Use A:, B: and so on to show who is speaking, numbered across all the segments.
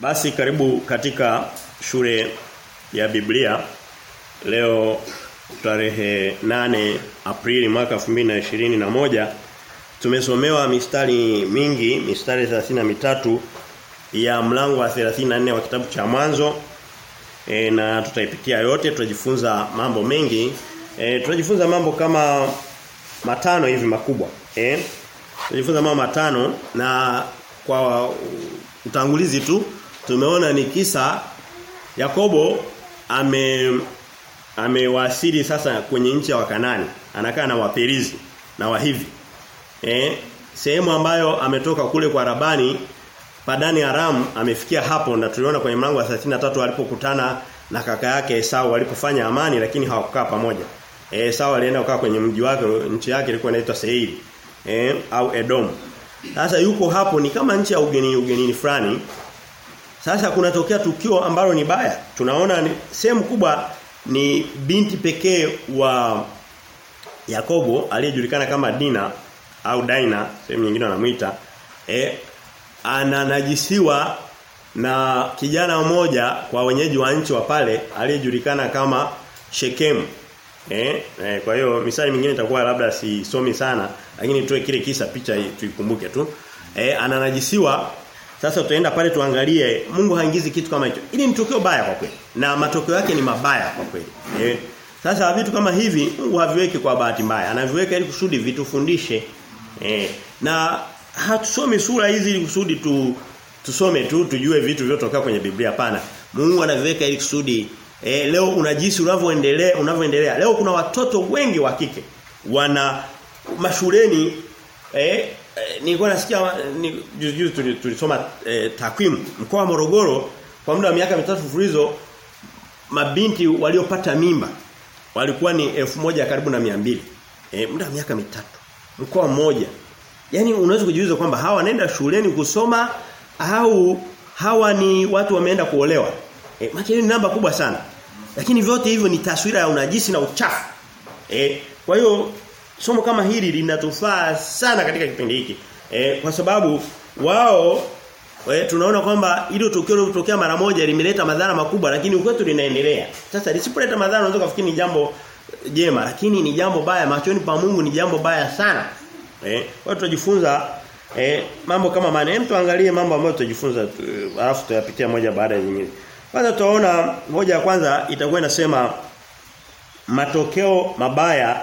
A: Basi karibu katika shule ya Biblia. Leo tarehe 8 Aprili mwaka na moja tumesomewa mistari mingi mistari 33 ya mlango wa 34 wa kitabu cha mwanzo. E, na tutaipitia yote tutajifunza mambo mengi. E, tutajifunza mambo kama matano hivi makubwa. Eh tutajifunza mambo matano na kwa utangulizi tu tumeona ni kisa Yakobo ame amewasili sasa kwenye nchi ya Wakanani anakaa na Waperizi na Wahivi eh sehemu ambayo ametoka kule kwa Rabani Padani Aram amefikia hapo na tuliona kwenye mlango wa 33 alipokutana na kaka yake Esau walipofanya amani lakini hawakukaa pamoja. Eh Esau alienda kukaa kwenye mji wake nchi yake ilikuwa inaitwa Seiri eh au Edom. Sasa yuko hapo ni kama nchi ya ugeni ugenini fulani. Sasa kunatokea tukio ambalo ni baya. Tunaona ni sehemu kubwa ni binti pekee wa Yakobo aliyejulikana kama Dina au Daina, sehemu nyingine wanamuita eh ananajisiwa na kijana mmoja kwa wenyeji wa nchi wa pale aliyejulikana kama Shekemu. Eh, eh kwa hiyo misali mingine itakuwa labda sisomi sana lakini tuwe kile kisa picha tuikumbuke tu. Eh ananajisiwa sasa tutaenda pale tuangalie Mungu haingizi kitu kama hicho. Ili ni tukio baya kwa kweli. Na matokeo yake ni mabaya kwa kweli. Eh sasa vitu kama hivi Mungu haviweki kwa bahati mbaya. Anaviweka ili kusudi vitufundishe. Eh na hatusomi sura hizi ili kusudi tu tusome tu tujue vitu vilivyotokea kwenye Biblia hapana. Mungu anaviweka ili kusudi eh, leo unajisi unavyoendelea unavyoendelea. Leo kuna watoto wengi wa kike wana mashuleni eh, eh nilikuwa nasikia ni, juzi juzi tulisoma eh, takwimu mkoa wa Morogoro kwa muda wa miaka mitatu mfululizo mabinti waliopata mimba walikuwa ni elfu moja karibu na mia mbili eh, muda wa miaka mitatu mkoa mmoja yani unaweza kujiuliza kwamba hawa wanaenda shuleni kusoma au hawa ni watu wameenda kuolewa. eh, maana ni namba kubwa sana. Lakini vyote hivyo ni taswira ya unajisi na uchafu. eh, kwa hiyo somo kama hili linatufaa sana katika kipindi hiki. E, kwa sababu wao e, tunaona kwamba ile tukio lilotokea mara moja limeleta madhara makubwa lakini ukwetu linaendelea. Sasa lisipoleta madhara unaweza kufikiri ni jambo jema lakini ni jambo baya machoni pa Mungu ni jambo baya sana. Eh, kwa tutajifunza eh, mambo kama maana. Hem tuangalie mambo ambayo tutajifunza alafu tutayapitia moja baada ya nyingine. Kwanza tutaona moja ya kwanza itakuwa inasema matokeo mabaya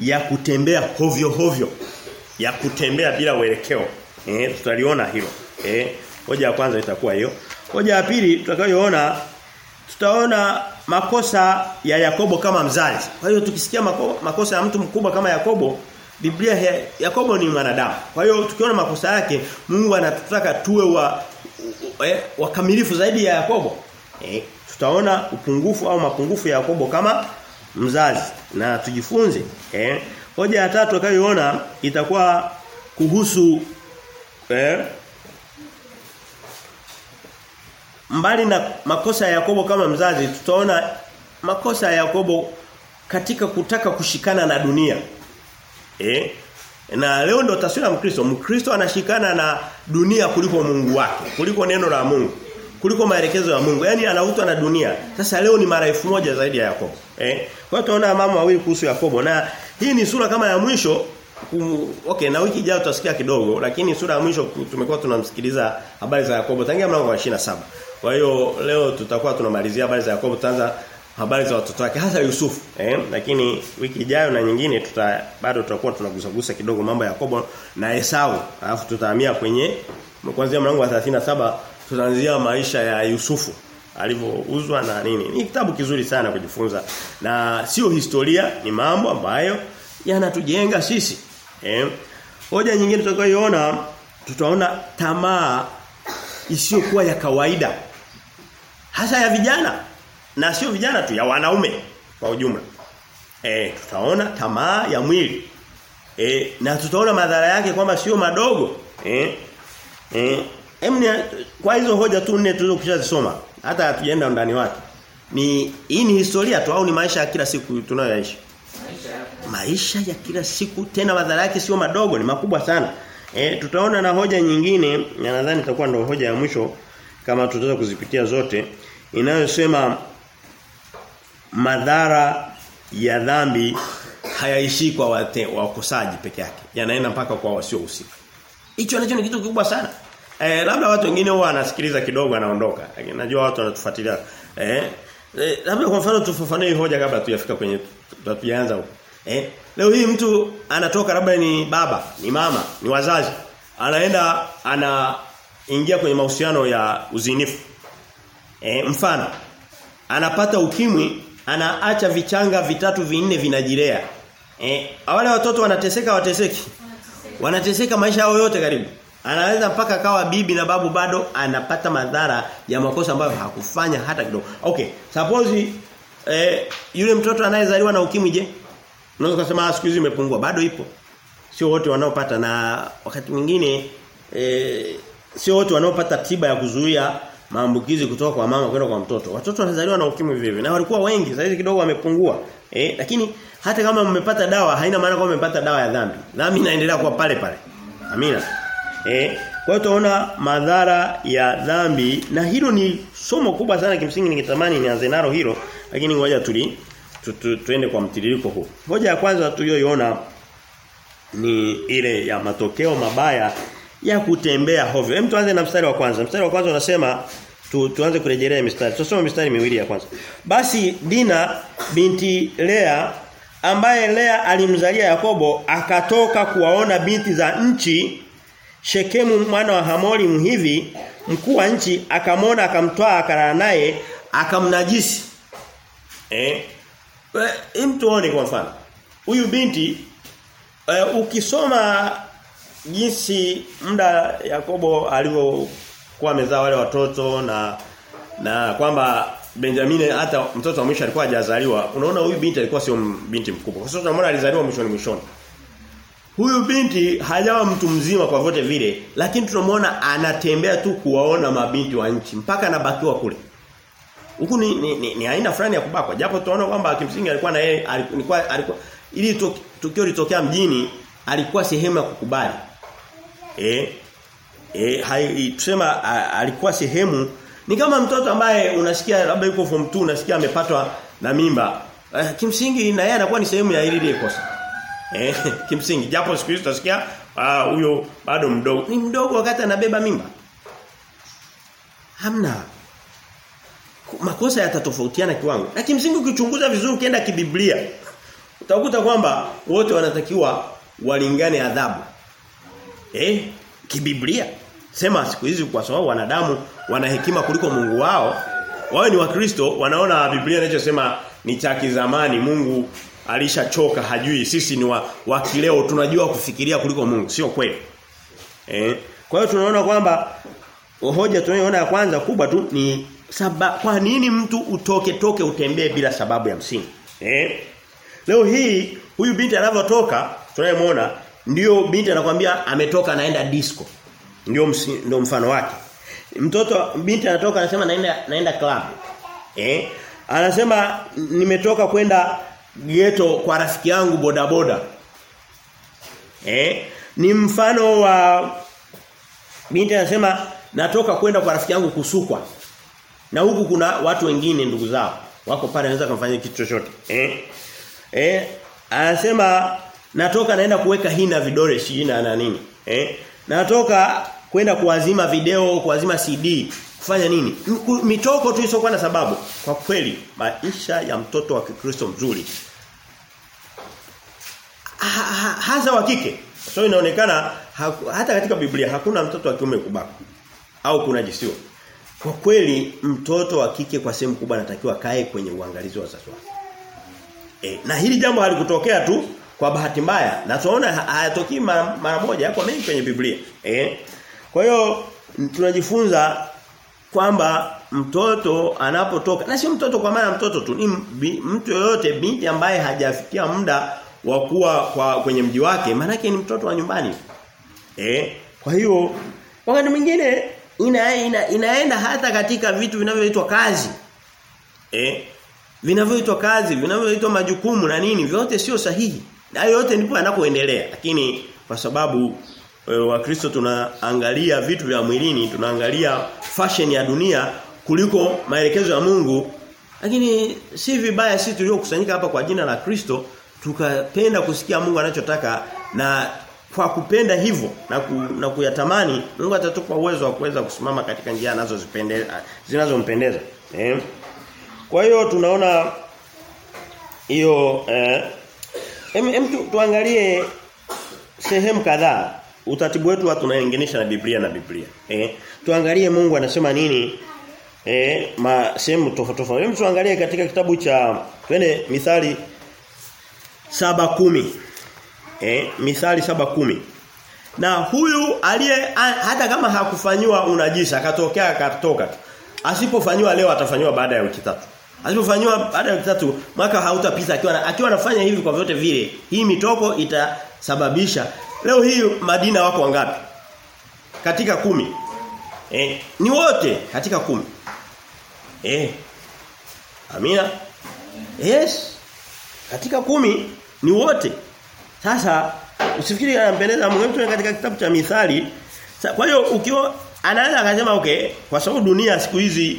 A: ya kutembea hovyo hovyo. Ya kutembea bila uelekeo. Eh, tutaliona hilo. Eh, hoja ya kwanza itakuwa hiyo. Hoja ya pili tutakayoona tutaona makosa ya Yakobo kama mzazi. Kwa hiyo tukisikia mako, makosa ya mtu mkubwa kama Yakobo Biblia ya, Yakobo ni mwanadamu. Kwa hiyo tukiona makosa yake Mungu anatutaka tuwe wa eh, wakamilifu zaidi ya Yakobo. Eh, tutaona upungufu au mapungufu ya Yakobo kama mzazi na tujifunze. Eh, hoja ya tatu akayoona itakuwa kuhusu eh, mbali na makosa ya Yakobo kama mzazi tutaona makosa ya Yakobo katika kutaka kushikana na dunia. Eh? Na leo ndo taswira ya Mkristo. Mkristo anashikana na dunia kuliko Mungu wake, kuliko neno la Mungu, kuliko maelekezo ya Mungu. Yaani anavutwa na dunia. Sasa leo ni mara elfu moja zaidi ya Yakobo. Eh? Kwa hiyo tunaona mama wawili kuhusu Yakobo na hii ni sura kama ya mwisho um, okay na wiki ijayo tutasikia kidogo lakini sura ya mwisho tumekuwa tunamsikiliza habari za Yakobo tangia mlango wa 27. Kwa hiyo leo tutakuwa tunamalizia habari za Yakobo tutaanza habari za watoto wake hasa Yusufu eh lakini wiki ijayo na nyingine tuta bado tutakuwa tunagusagusa kidogo mambo ya Yakobo na Esau alafu tutahamia kwenye kuanzia mlango wa 37 tutaanzia maisha ya Yusufu alivyouzwa na nini ni kitabu kizuri sana kujifunza na sio historia ni mambo ambayo yanatujenga sisi eh hoja nyingine tutakayoona tutaona tamaa isiyokuwa ya kawaida hasa ya vijana na sio vijana tu ya wanaume kwa ujumla. Eh tutaona tamaa ya mwili. Eh na tutaona madhara yake kwamba sio madogo. Eh eh emni kwa hizo hoja tu nne tulizokishazisoma hata hatujaenda ndani wake. Ni hii ni historia tu au ni maisha ya kila siku tunayoishi? Maisha ya kila siku tena madhara yake sio madogo ni makubwa sana. E, tutaona na hoja nyingine na nadhani itakuwa ndio hoja ya mwisho kama tutaweza kuzipitia zote inayosema madhara ya dhambi hayaishi kwa wakosaji peke yake. Yanaenda mpaka kwa wasiohusika. Hicho nacho ni kitu kikubwa sana. Eh, labda watu wengine huwa wanasikiliza kidogo anaondoka. Najua watu wanatufuatilia. Eh, eh labda kwa mfano tufafanue hoja kabla tujafika kwenye tuanza huko. Eh, leo hii mtu anatoka labda ni baba, ni mama, ni wazazi. Anaenda anaingia kwenye mahusiano ya uzinifu. Eh, mfano anapata ukimwi, anaacha vichanga vitatu vinne vinajilea. Eh, wale watoto wanateseka wateseki. Wanateseka maisha yao yote karibu. Anaweza mpaka kawa bibi na babu bado anapata madhara ya makosa ambayo hakufanya hata kidogo. Okay, suppose eh, yule mtoto anayezaliwa na ukimwi je? Unaweza kusema siku hizi imepungua, bado ipo. Sio wote wanaopata na wakati mwingine eh, sio wote wanaopata tiba ya kuzuia maambukizi kutoka kwa mama kwenda kwa mtoto. Watoto wanazaliwa na ukimwi vivyo na walikuwa wengi, sasa kidogo wamepungua. Eh, lakini hata kama mmepata dawa haina maana kwamba mmepata dawa ya dhambi. Dhambi inaendelea kuwa pale pale. Amina. Eh, kwa hiyo tunaona madhara ya dhambi na hilo ni somo kubwa sana kimsingi ningetamani nianze nalo hilo lakini ngoja tuli tu, tu, tuende kwa mtiririko huu. Ngoja ya kwanza tuliyoiona ni ile ya matokeo mabaya ya kutembea hovyo. Hem tuanze na mstari wa kwanza. Mstari wa kwanza unasema tu, tuanze kurejelea mistari. Tusome mistari miwili ya kwanza. Basi Dina binti Lea ambaye Lea alimzalia Yakobo akatoka kuwaona binti za nchi Shekemu mwana wa Hamori mhivi mkuu wa nchi akamwona akamtwaa akalala naye akamnajisi. Eh? Hem tuone kwa mfano. Huyu binti e, ukisoma jinsi muda Yakobo alivyokuwa amezaa wale watoto na na kwamba Benjamin hata mtoto wa mwisho alikuwa hajazaliwa unaona huyu binti alikuwa sio binti mkubwa kwa sababu tunamwona alizaliwa mwishoni mwishoni Huyu binti hajawa mtu mzima kwa vote vile lakini tunamwona anatembea tu kuwaona mabinti wa nchi mpaka anabakiwa kule. Huku ni, ni, ni, ni aina fulani ya kubakwa japo tunaona kwamba kimsingi alikuwa na yeye alikuwa alikuwa ili tukio litokea mjini alikuwa sehemu ya kukubali. Eh eh hai tusema alikuwa sehemu ni kama mtoto ambaye unasikia labda yuko form 2 unasikia amepatwa na mimba. Eh, kimsingi na yeye anakuwa ni sehemu ya ile kosa. Eh, kimsingi japo siku hizi tutasikia huyo uh, bado mdogo. Ni mdogo wakati anabeba mimba. Hamna. Makosa yatatofautiana kiwango. Na kimsingi ukichunguza vizuri ukienda kibiblia utakuta kwamba wote wanatakiwa walingane adhabu. Eh, kibiblia. Sema siku hizi kwa sababu wanadamu wana hekima kuliko Mungu wao. Wao ni wakristo wanaona Biblia inachosema ni cha kizamani Mungu alishachoka hajui. Sisi ni wa, wa kileo tunajua kufikiria kuliko Mungu. Sio kweli. Eh? Kwa hiyo tunaona kwamba hoja tunayoona ya kwanza kubwa tu ni saba, kwa nini mtu utoke toke utembee bila sababu ya msingi? Eh? Leo hii huyu binti anavyotoka tunayemwona ndio binti anakuambia ametoka anaenda disco. Ndio ndio mfano wake. Mtoto binti anatoka anasema naenda naenda club. Eh? Anasema nimetoka kwenda geto kwa rafiki yangu bodaboda. Eh? Ni mfano wa binti anasema natoka kwenda kwa rafiki yangu kusukwa. Na huku kuna watu wengine ndugu zao. Wako pale anaweza kumfanyia kitu chochote. Eh? Eh? Anasema natoka naenda kuweka hina vidole shina na nini. Eh? Natoka kwenda kuazima video, kuazima CD, kufanya nini? Mitoko tu isiyokuwa na sababu. Kwa kweli maisha ya mtoto wa Kikristo mzuri ha, ha, hasa wa kike. So inaonekana hata katika Biblia hakuna mtoto wa kiume kubaka au kunajisiwa. Kwa kweli mtoto wa kike kwa sehemu kubwa anatakiwa kae kwenye uangalizi wa wazazi wake. E, na hili jambo halikutokea tu kwa bahati mbaya na tunaona hayatokii mara, mara moja yako mengi kwenye Biblia. Eh? Kwa hiyo tunajifunza kwamba mtoto anapotoka na sio mtoto kwa maana mtoto tu ni mtu yoyote binti ambaye hajafikia muda wa kuwa kwa kwenye mji wake maana ni mtoto wa nyumbani. Eh? Kwa hiyo wakati mwingine ina, ina, inaenda hata katika vitu vinavyoitwa kazi. Eh? Vinavyoitwa kazi, vinavyoitwa majukumu na nini, vyote sio sahihi. Na yote ndipo anapoendelea. Lakini kwa sababu Wakristo tunaangalia vitu vya mwilini, tunaangalia fashion ya dunia kuliko maelekezo ya Mungu. Lakini si vibaya sisi tuliokusanyika hapa kwa jina la Kristo tukapenda kusikia Mungu anachotaka na kwa kupenda hivyo na, ku, na kuyatamani Mungu atatupa uwezo wa kuweza kusimama katika njia anazozipendeza zinazompendeza. Eh? Kwa hiyo tunaona hiyo eh em, em tu, tuangalie sehemu kadhaa utaratibu wetu watu tunaengenisha na Biblia na Biblia. Eh tuangalie Mungu anasema nini eh ma sehemu tofauti tofauti. Tuangalie katika kitabu cha twende Mithali saba kumi Eh, Mithali saba kumi Na huyu aliye hata kama hakufanywa unajisi akatokea akatoka tu. Asipofanywa leo atafanywa baada ya wiki tatu. Asipofanywa baada ya wiki tatu mwaka hautapita akiwa akiwa anafanya hivi kwa vyote vile. Hii mitoko itasababisha leo hii Madina wako wangapi? Katika kumi Eh, ni wote katika kumi Eh. Amina. Yes. Katika kumi ni wote. Sasa usifikiri anampendeza Mungu mtu katika kitabu cha Mithali. Kwa hiyo ukiwa anaweza akasema okay, kwa sababu dunia siku hizi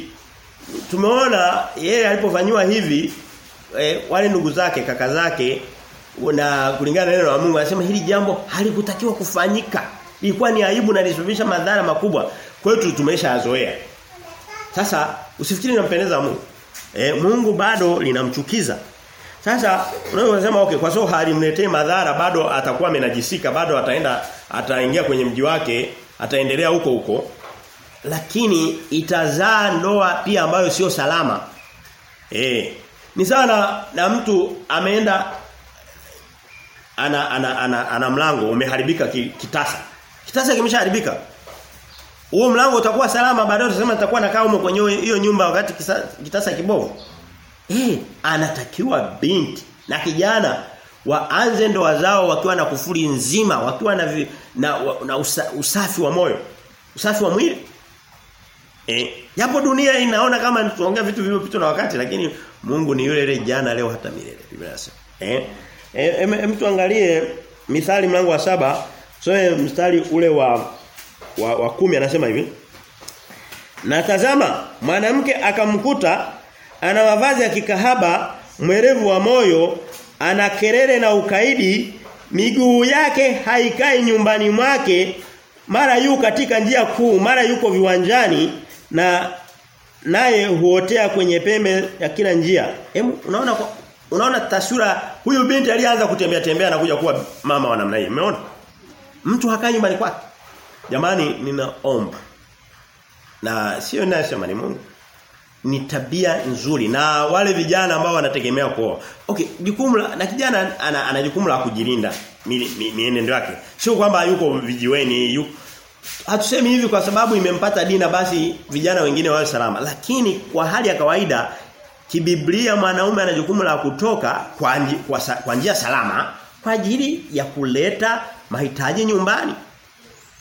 A: tumeona yeye alipofanywa hivi e, wale ndugu zake, kaka zake na kulingana na neno la Mungu anasema hili jambo halikutakiwa kufanyika. Ilikuwa ni aibu na lisababisha madhara makubwa. Kwa hiyo tumeshazoea. Sasa usifikiri inampendeza Mungu. E, Mungu bado linamchukiza. Sasa unaweza kusema okay kwa sababu halimletei madhara bado atakuwa amenajisika bado ataenda ataingia kwenye mji wake ataendelea huko huko lakini itazaa ndoa pia ambayo sio salama. Eh. Ni sana na mtu ameenda ana ana ana, ana mlango umeharibika kitasa. Kitasa kimeshaharibika. Huo mlango utakuwa salama baadaye utasema nitakuwa nakaa huko kwenye hiyo nyumba wakati kisa, kitasa kibovu. Eh, anatakiwa binti na kijana waanze ndoa zao wakiwa na kufuri nzima, wakiwa na vi, na, na usa, usafi wa moyo, usafi wa mwili. Eh, japo dunia inaona kama tunaongea vitu vilivyopitwa na wakati lakini Mungu ni yule yule jana leo hata milele. Biblia inasema. Eh? Eh, mtu angalie Mithali mlango wa saba soe mstari ule wa wa, wa kumi anasema hivi. Na tazama mwanamke akamkuta ana mavazi ya kikahaba, mwerevu wa moyo, ana kelele na ukaidi, miguu yake haikai nyumbani mwake, mara yu katika njia kuu, mara yuko viwanjani na naye huotea kwenye pembe ya kila njia. Hem unaona unaona taswira huyu binti alianza kutembea tembea na kuja kuwa mama wa namna hii. Umeona? Mtu hakai nyumbani kwake. Jamani ninaomba. Na sio ninasema ni Mungu ni tabia nzuri na wale vijana ambao wanategemea kuoa. Okay, jukumu na kijana ana, ana jukumu la kujilinda mienendo mi, yake. Sio kwamba yuko vijiweni, yuko Hatusemi hivi kwa sababu imempata dina basi vijana wengine wawe salama, lakini kwa hali ya kawaida kibiblia mwanaume ana jukumu la kutoka kwa, kwa, kwa njia salama kwa ajili ya kuleta mahitaji nyumbani.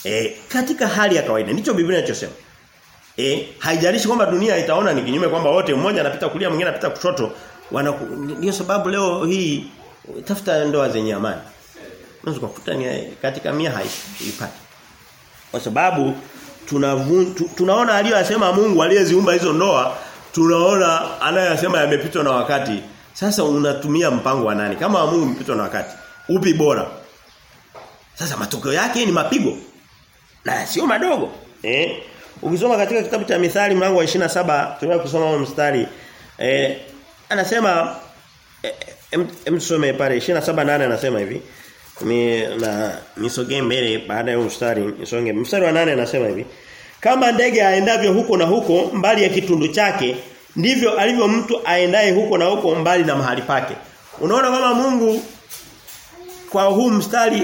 A: E, katika hali ya kawaida ndicho Biblia inachosema. Eh, haijalishi kwamba dunia itaona ni kinyume kwamba wote mmoja anapita kulia mwingine anapita kushoto. Ndio sababu leo hii tafuta ndoa zenye amani. Unaweza kukuta ni katika mia haipati. Kwa sababu tunavun, tu, tunaona aliyosema Mungu aliyeziumba hizo ndoa, tunaona anayasema yamepitwa na wakati. Sasa unatumia mpango wa nani? Kama wa Mungu umepitwa na wakati. Upi bora? Sasa matokeo yake ni mapigo. Na sio madogo. Eh? Ukisoma katika kitabu cha Mithali mlango wa 27 tunaweza kusoma mstari eh anasema eh, msome pale 27:8 anasema hivi. Ni na nisogee mbele baada ya mstari nisonge. Mstari wa 8 anasema hivi. Kama ndege aendavyo huko na huko mbali ya kitundu chake ndivyo alivyo mtu aendaye huko na huko mbali na mahali pake. Unaona kama Mungu kwa huu mstari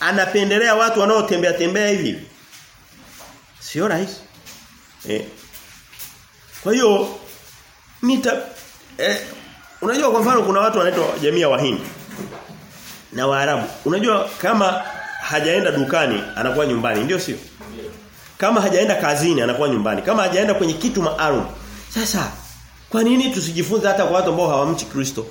A: anapendelea watu wanaotembea tembea hivi. Sio rahisi. Eh. Kwa hiyo nita eh, unajua kwa mfano kuna watu wanaitwa jamii ya Wahindi na Waarabu. Unajua kama hajaenda dukani anakuwa nyumbani, ndio sio? Kama hajaenda kazini anakuwa nyumbani. Kama hajaenda kwenye kitu maalum. Sasa kwa nini tusijifunze hata kwa watu ambao hawamchi Kristo?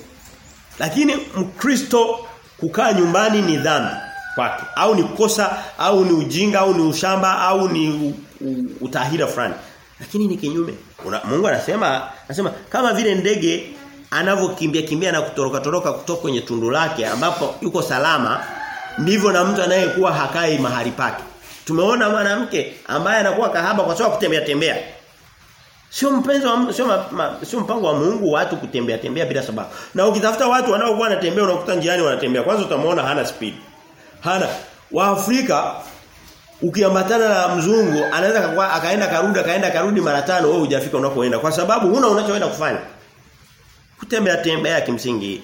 A: Lakini Mkristo kukaa nyumbani ni dhambi. kwake au ni kosa au ni ujinga au ni ushamba au ni utahira fulani lakini ni kinyume Una, Mungu anasema anasema kama vile ndege anavyokimbia kimbia na kutoroka toroka kutoka kwenye tundu lake ambapo yuko salama ndivyo na mtu anayekuwa hakai mahali pake tumeona mwanamke ambaye anakuwa kahaba kwa sababu kutembea tembea Sio mpenzi wa sio sio mpango wa Mungu watu kutembea tembea bila sababu. Na ukitafuta watu wanaokuwa wanatembea unakuta njiani wanatembea. Kwanza utamwona hana speed. Hana Waafrika ukiambatana na mzungu anaweza akaenda karudi akaenda karudi mara tano wewe hujafika unakoenda kwa sababu huna unachoenda kufanya. Kutembea tembea kimsingi.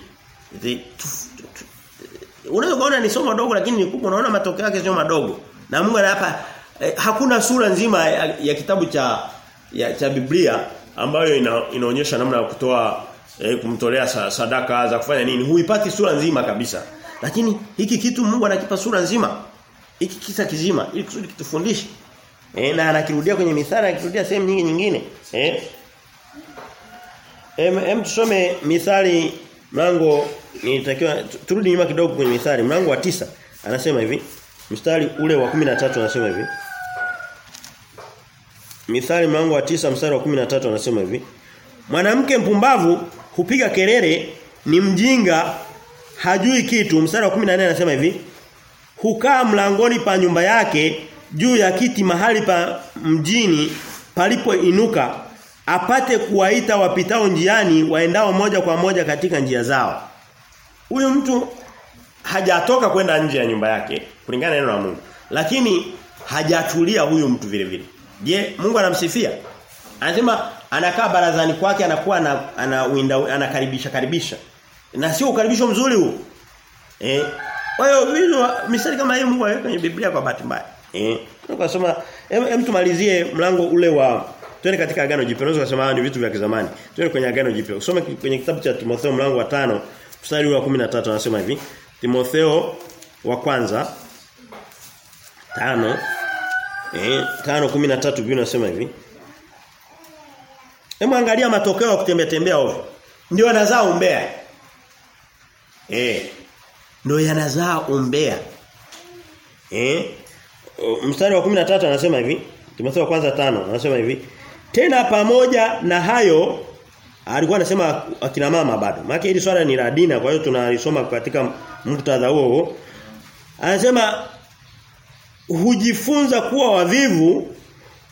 A: Unaweza kuona ni somo dogo lakini ni kubwa unaona matokeo yake sio madogo. Na Mungu anapa eh, hakuna sura nzima ya, ya kitabu cha ya cha Biblia ambayo ina, inaonyesha namna ya kutoa eh, kumtolea sadaka za kufanya nini. Huipati sura nzima kabisa. Lakini hiki kitu Mungu anakipa sura nzima. Hiki kisa kizima ili kusudi kitufundishe. Eh, na anakirudia kwenye mithali anakirudia sehemu nyingi nyingine. Eh em, em tusome mithali mlango nitakiwa turudi nyuma kidogo kwenye mithali mlango wa tisa. Anasema hivi mstari ule wa 13 anasema hivi Mithali mlango wa tisa mstari wa 13 anasema hivi. Mwanamke mpumbavu hupiga kelele ni mjinga hajui kitu. Mstari wa 14 anasema hivi. Hukaa mlangoni pa nyumba yake juu ya kiti mahali pa mjini palipoinuka apate kuwaita wapitao njiani waendao moja kwa moja katika njia zao. Huyu mtu hajatoka kwenda nje ya nyumba yake kulingana na neno la Mungu. Lakini hajatulia huyu mtu vile vile. Je, Mungu anamsifia? Anasema anakaa barazani kwake anakuwa ana, ana winda, anakaribisha karibisha. Na sio ukaribisho mzuri huu. Eh. Kwa hiyo mimi misali kama hiyo Mungu aweka kwenye Biblia kwa bahati mbaya. Eh. Tukasoma hem tumalizie mlango ule wa twende katika agano jipya. Unaweza kusema ni vitu vya kizamani. Twende kwenye agano jipya. Usome kwenye kitabu cha Timotheo mlango wa tano mstari wa 13 anasema hivi. Timotheo wa kwanza tano Eh, 5:13 Biblia inasema hivi. Hebu angalia matokeo ya kutembea tembea ovyo. Ndio yanazaa umbea. Eh. Ndio yanazaa umbea. Eh? Mstari wa 13 anasema hivi. Timotheo kwanza tano anasema hivi. Tena pamoja na hayo alikuwa anasema akina mama bado. Maana hili swala ni la dini kwa hiyo tunalisoma katika muktadha huo huo. Anasema hujifunza kuwa wavivu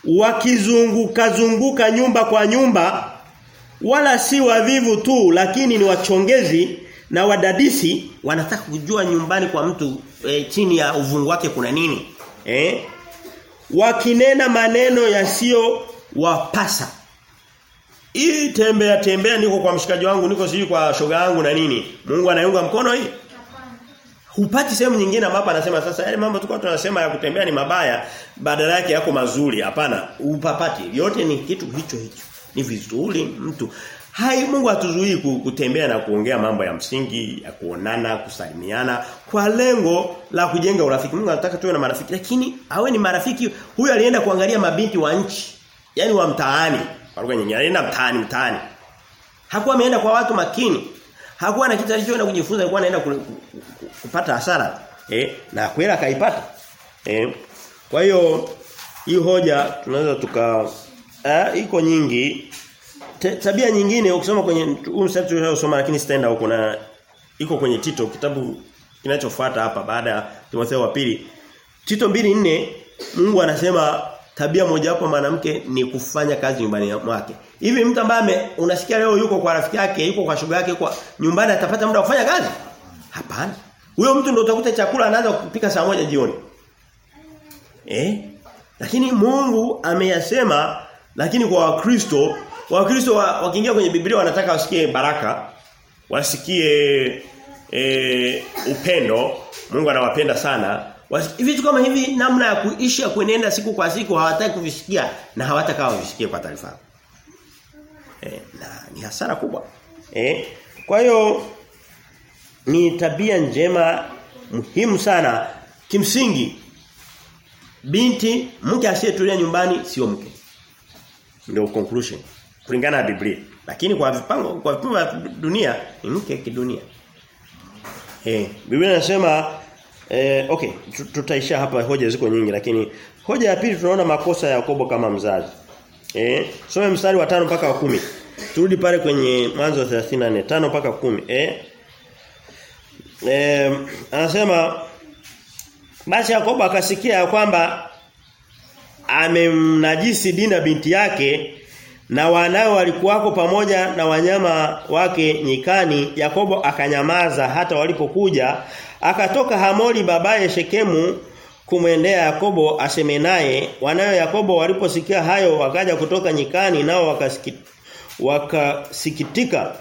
A: wakizunguka zunguka nyumba kwa nyumba wala si wavivu tu lakini ni wachongezi na wadadisi. Wanataka kujua nyumbani kwa mtu e, chini ya uvungu wake kuna nini eh wakinena maneno yasiyo wapasa. Hii tembea tembea niko kwa mshikaji wangu niko sijui kwa shoga yangu na nini. Mungu anaiunga mkono hii hupati sehemu nyingine ambapo anasema sasa yale mambo tulikuwa tunasema ya kutembea ni mabaya badala yake yako mazuri. Hapana upapati yote ni kitu hicho hicho. Ni vizuri mtu. Hai Mungu hatuzuii kutembea na kuongea mambo ya msingi ya kuonana kusalimiana kwa lengo la kujenga urafiki. Mungu anataka tuwe na marafiki lakini awe ni marafiki. Huyu alienda kuangalia mabinti wa nchi yani wa mtaani. Kwa lugha nyingine alienda mtaani mtaani. Hakuwa ameenda kwa watu makini hakuwa na kitu alichoenda kujifunza alikuwa anaenda kupata hasara eh na kweli akaipata eh. Kwa hiyo hii hoja tunaweza tuka eh, iko nyingi. Te, tabia nyingine ukisoma kwenye huu mstari lakini sitaenda huko na iko kwenye Tito kitabu kinachofuata hapa baada ya Timotheo wa pili. Tito mbili nne Mungu anasema tabia moja wapo mwanamke ni kufanya kazi nyumbani mwake. Hivi mtu ambaye unasikia leo yuko kwa rafiki yake, yuko kwa shuga yake kwa nyumbani atapata muda kufanya kazi? Hapana. Huyo mtu ndio utakuta chakula anaanza kupika saa moja jioni. Eh? Lakini Mungu ameyasema lakini kwa Wakristo, Wakristo wakiingia kwenye Biblia wanataka wasikie baraka, wasikie e, upendo. Mungu anawapenda sana. Vitu kama hivi namna ya kuishi ya kuenenda siku kwa siku hawataki kuvisikia na hawataka wavisikie kwa taarifa. Eh, na ni hasara kubwa. Eh? Kwa hiyo ni tabia njema muhimu sana kimsingi binti mke asiyetulia nyumbani sio mke. Ndio conclusion kulingana na Biblia. Lakini kwa vipango kwa vipimo vya dunia ni mke kidunia. Eh, Biblia inasema Eh, okay, tutaishia hapa hoja ziko nyingi lakini hoja ya pili tunaona makosa ya Yakobo kama mzazi. Eh, some mstari wa 5 mpaka wa 10. Turudi pale kwenye mwanzo wa 34, 5 mpaka 10. Eh? Eh, anasema basi Yakobo akasikia kwamba amemnajisi Dina binti yake na wanao walikuwako pamoja na wanyama wake nyikani Yakobo akanyamaza hata walipokuja akatoka Hamori babaye Shekemu kumwendea Yakobo aseme naye. Wanayo Yakobo waliposikia hayo wakaja kutoka nyikani nao wakasikitika wakasikitika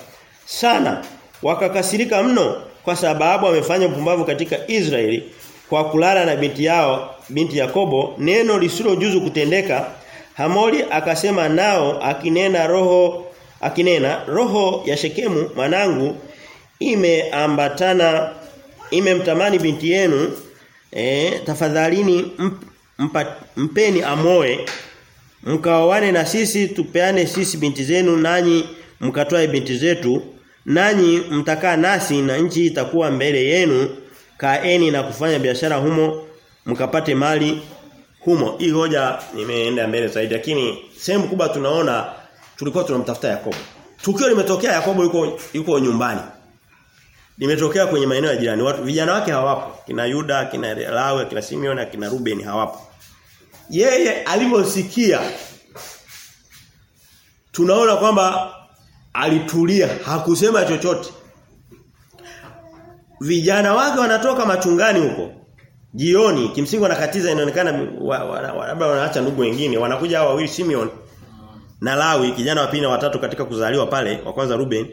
A: sana. Wakakasirika mno kwa sababu wamefanya upumbavu katika Israeli kwa kulala na binti yao binti Yakobo. Neno lisilojuzu kutendeka Hamori akasema nao akinena roho akinena roho ya Shekemu manangu imeambatana imemtamani binti yenu eh tafadhalini mp, mpa, mpeni amoe mkaoane na sisi tupeane sisi binti zenu nanyi mkatoe binti zetu nanyi mtakaa nasi na nchi itakuwa mbele yenu. Kaeni na kufanya biashara humo mkapate mali humo. Hii hoja nimeenda mbele zaidi lakini sehemu kubwa tunaona tulikuwa tunamtafuta Yakobo. Tukio limetokea Yakobo yuko yuko nyumbani. Limetokea kwenye maeneo ya jirani. Watu vijana wake hawapo. Kina Yuda, kina Lawi, kina Simeon, kina Ruben hawapo. Yeye alivyosikia tunaona kwamba alitulia, hakusema chochote. Vijana wake wanatoka machungani huko. Jioni kimsingi wanakatiza inaonekana labda wa, wa, wa, wanaacha ndugu wengine. Wanakuja hao wawili Simeon na Lawi kijana wa pili watatu katika kuzaliwa pale wa kwanza Ruben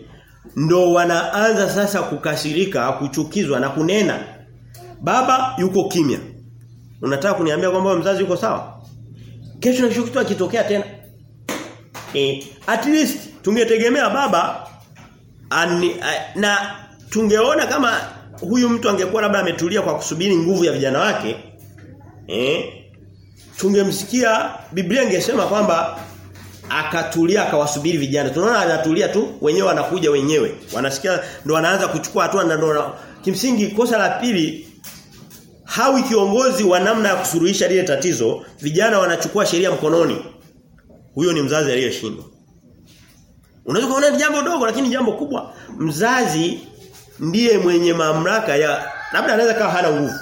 A: ndo wanaanza sasa kukashirika kuchukizwa na kunena. Baba yuko kimya. Unataka kuniambia kwamba mzazi yuko sawa? Kesho na kitu akitokea tena. Eh at least tungetegemea baba ani, na tungeona kama huyu mtu angekuwa labda ametulia kwa kusubiri nguvu ya vijana wake eh tungemsikia Biblia ingesema kwamba akatulia akawasubiri vijana. Tunaona anatulia tu wenyewe wanakuja wenyewe. Wanasikia ndo wanaanza kuchukua hatua na ndo kimsingi kosa la pili hawi kiongozi wa namna ya kusuluhisha lile tatizo, vijana wanachukua sheria mkononi. Huyo ni mzazi aliyeshindwa. Unaweza kuona ni jambo dogo lakini jambo kubwa. Mzazi ndiye mwenye mamlaka ya labda anaweza kawa hana nguvu.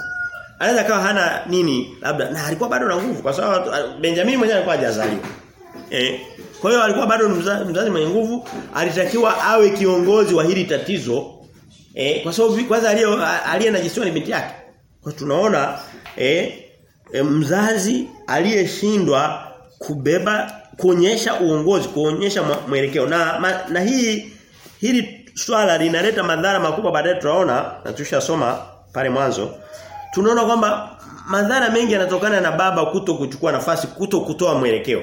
A: Anaweza kawa hana nini labda na alikuwa bado na nguvu kwa sababu Benjamin mwenyewe alikuwa hajazaliwa. Eh, kwa hiyo alikuwa bado mzazi, mzazi mwenye nguvu, alitakiwa awe kiongozi wa hili tatizo. Eh, kwa sababu kwanza aliyenajisiwa ni binti yake. Kwa tunaona eh, eh mzazi aliyeshindwa kubeba kuonyesha uongozi, kuonyesha mwelekeo na ma, na hii hili swala linaleta madhara makubwa baadaye tunaona na tushasoma pale mwanzo. Tunaona kwamba madhara mengi yanatokana na baba kuto kuchukua nafasi, kuto kutoa mwelekeo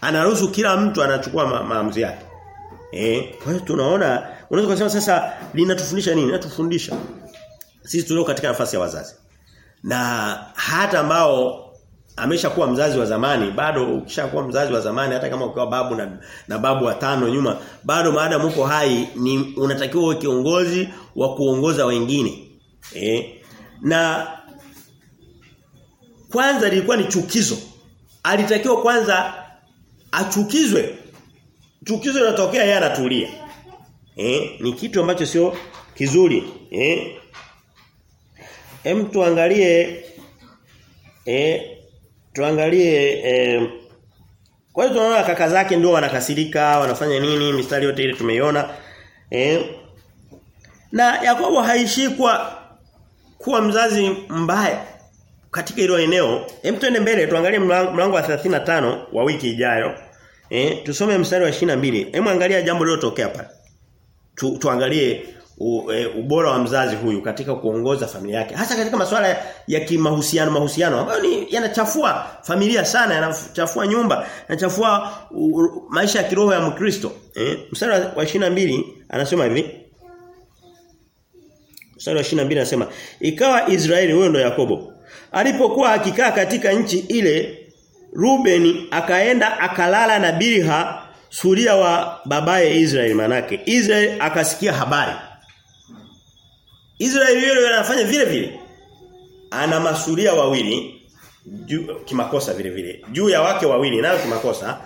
A: anaruhusu kila mtu anachukua ma maamuzi yake. Eh, kwa hiyo tunaona unaweza kusema sasa linatufundisha nini? Linatufundisha sisi tulio katika nafasi ya wazazi. Na hata ambao ameshakuwa mzazi wa zamani bado ukishakuwa mzazi wa zamani hata kama ukiwa babu na, na babu watano nyuma bado maada mko hai ni unatakiwa uwe kiongozi wa kuongoza wengine. Eh? Na kwanza lilikuwa ni chukizo. Alitakiwa kwanza achukizwe. Chukizo linatokea yeye anatulia. Eh, ni kitu ambacho sio kizuri. Eh? Hem tuangalie eh tuangalie eh, kwa hiyo tunaona kaka zake ndio wanakasirika, wanafanya nini, mistari yote ile tumeiona. Eh? Na Yakobo haishikwa kuwa mzazi mbaya katika hilo eneo. Hem tuende mbele tuangalie mlango, wa 35 wa wiki ijayo. Eh, tusome mstari wa 22. Hem angalia jambo lililotokea pale. Tu, tuangalie u, e, ubora wa mzazi huyu katika kuongoza familia yake. Hasa katika masuala ya kimahusiano mahusiano ambayo ni yanachafua familia sana, yanachafua nyumba, yanachafua maisha ya kiroho ya Mkristo. Eh, mstari wa 22 anasema hivi. Mstari wa 22 anasema, "Ikawa Israeli huyo ndo Yakobo alipokuwa akikaa katika nchi ile Ruben akaenda akalala na Bilha suria wa babaye Israeli manake Israeli akasikia habari Israeli yule anafanya vile vile ana masuria wawili juu, kimakosa vile vile. Juu ya wake wawili nayo kimakosa.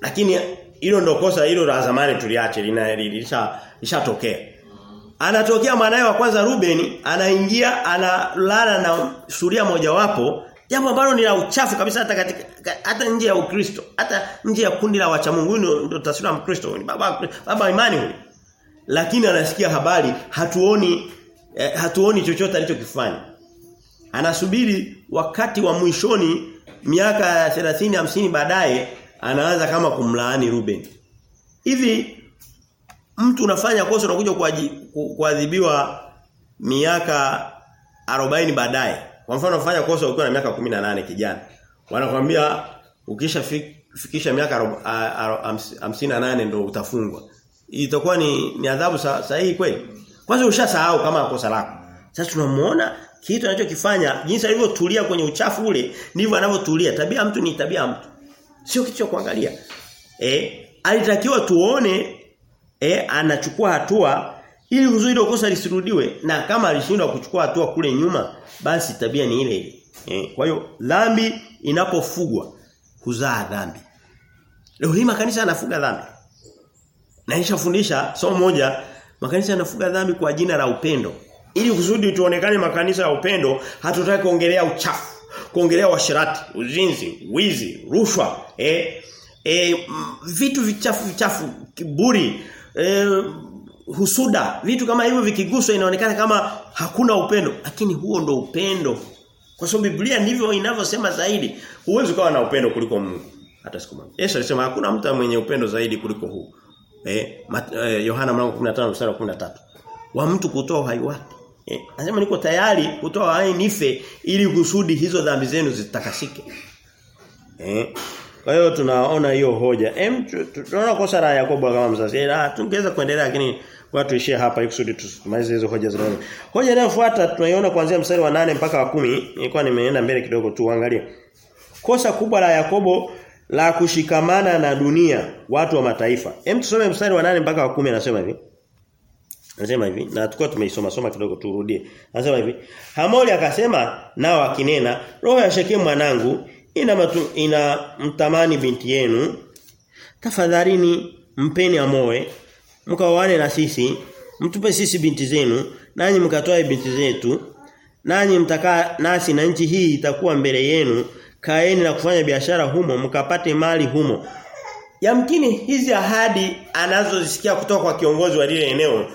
A: Lakini hilo ndio kosa hilo la zamani tuliache lilisha lishatokea. Anatokea mwanae wa kwanza Ruben anaingia analala na suria mojawapo jambo ambalo ni la uchafu kabisa hata katika hata nje ya Ukristo hata nje ya kundi la wacha Mungu ndio taswira ya Mkristo ni baba baba imani huyu lakini anasikia habari hatuoni eh, hatuoni chochote alichokifanya. Anasubiri wakati wa mwishoni miaka 30 50 baadaye anaanza kama kumlaani Ruben. Hivi mtu unafanya kosa unakuja kuadhibiwa miaka 40 baadaye. Kwa mfano unafanya kosa ukiwa na miaka 18 kijana. Wanakuambia ukisha fikisha miaka 58 ndio utafungwa. Itakuwa ni ni adhabu sahihi kweli kwanza ushasahau kama kosa lako. Sasa tunamuona kitu anachokifanya jinsi alivyotulia kwenye uchafu ule ndivyo anavyotulia. Tabia mtu ni tabia mtu. Sio kitu cha kuangalia. Eh alitakiwa tuone eh anachukua hatua ili uzuri ile kosa lisirudiwe na kama alishindwa kuchukua hatua kule nyuma basi tabia ni ile ile. Eh kwa hiyo dhambi inapofugwa huzaa dhambi. Leo hii makanisa yanafuga dhambi. Na nishafundisha somo moja makanisa yanafuga dhambi kwa jina la upendo. Ili kusudi tuonekane makanisa ya upendo hatutaki kuongelea uchafu kuongelea washirati uzinzi wizi rushwa eh, eh vitu vichafu vichafu kiburi eh, husuda vitu kama hivyo vikiguswa inaonekana kama hakuna upendo. Lakini huo ndo upendo. Kwa sababu Biblia ndivyo inavyosema zaidi huwezi kuwa na upendo kuliko Mungu. Hata siku moja. Yesu alisema hakuna mtu mwenye upendo zaidi kuliko huu eh, eh Yohana mlango 15 mstari wa 13 wa mtu kutoa uhai wake eh, anasema niko tayari kutoa uhai nife ili kusudi hizo dhambi zenu zitakasike eh kwa hiyo tunaona hiyo hoja. Em tunaona kosa la Yakobo kama mzazi. Eh, tungeweza kuendelea lakini watu tuishie hapa ili kusudi tumalize hizo hoja zao. Hoja inayofuata tunaiona kuanzia mstari wa nane mpaka wa kumi Nilikuwa nimeenda mbele kidogo tu angalia. Kosa kubwa la Yakobo la kushikamana na dunia watu wa mataifa. Hem tusome mstari wa nane mpaka wa kumi anasema hivi. Anasema hivi na tukao tumeisoma soma kidogo turudie. Anasema hivi. Hamori akasema nao akinena roho ya Shekemu mwanangu ina matu, ina mtamani binti yenu tafadhalini mpeni amoe mkaoane na sisi mtupe sisi binti zenu nanyi mkatoe binti zetu nanyi mtakaa nasi na nchi hii itakuwa mbele yenu kaeni na kufanya biashara humo mkapate mali humo. Yamkini hizi ahadi anazozisikia kutoka kwa kiongozi wa lile eneo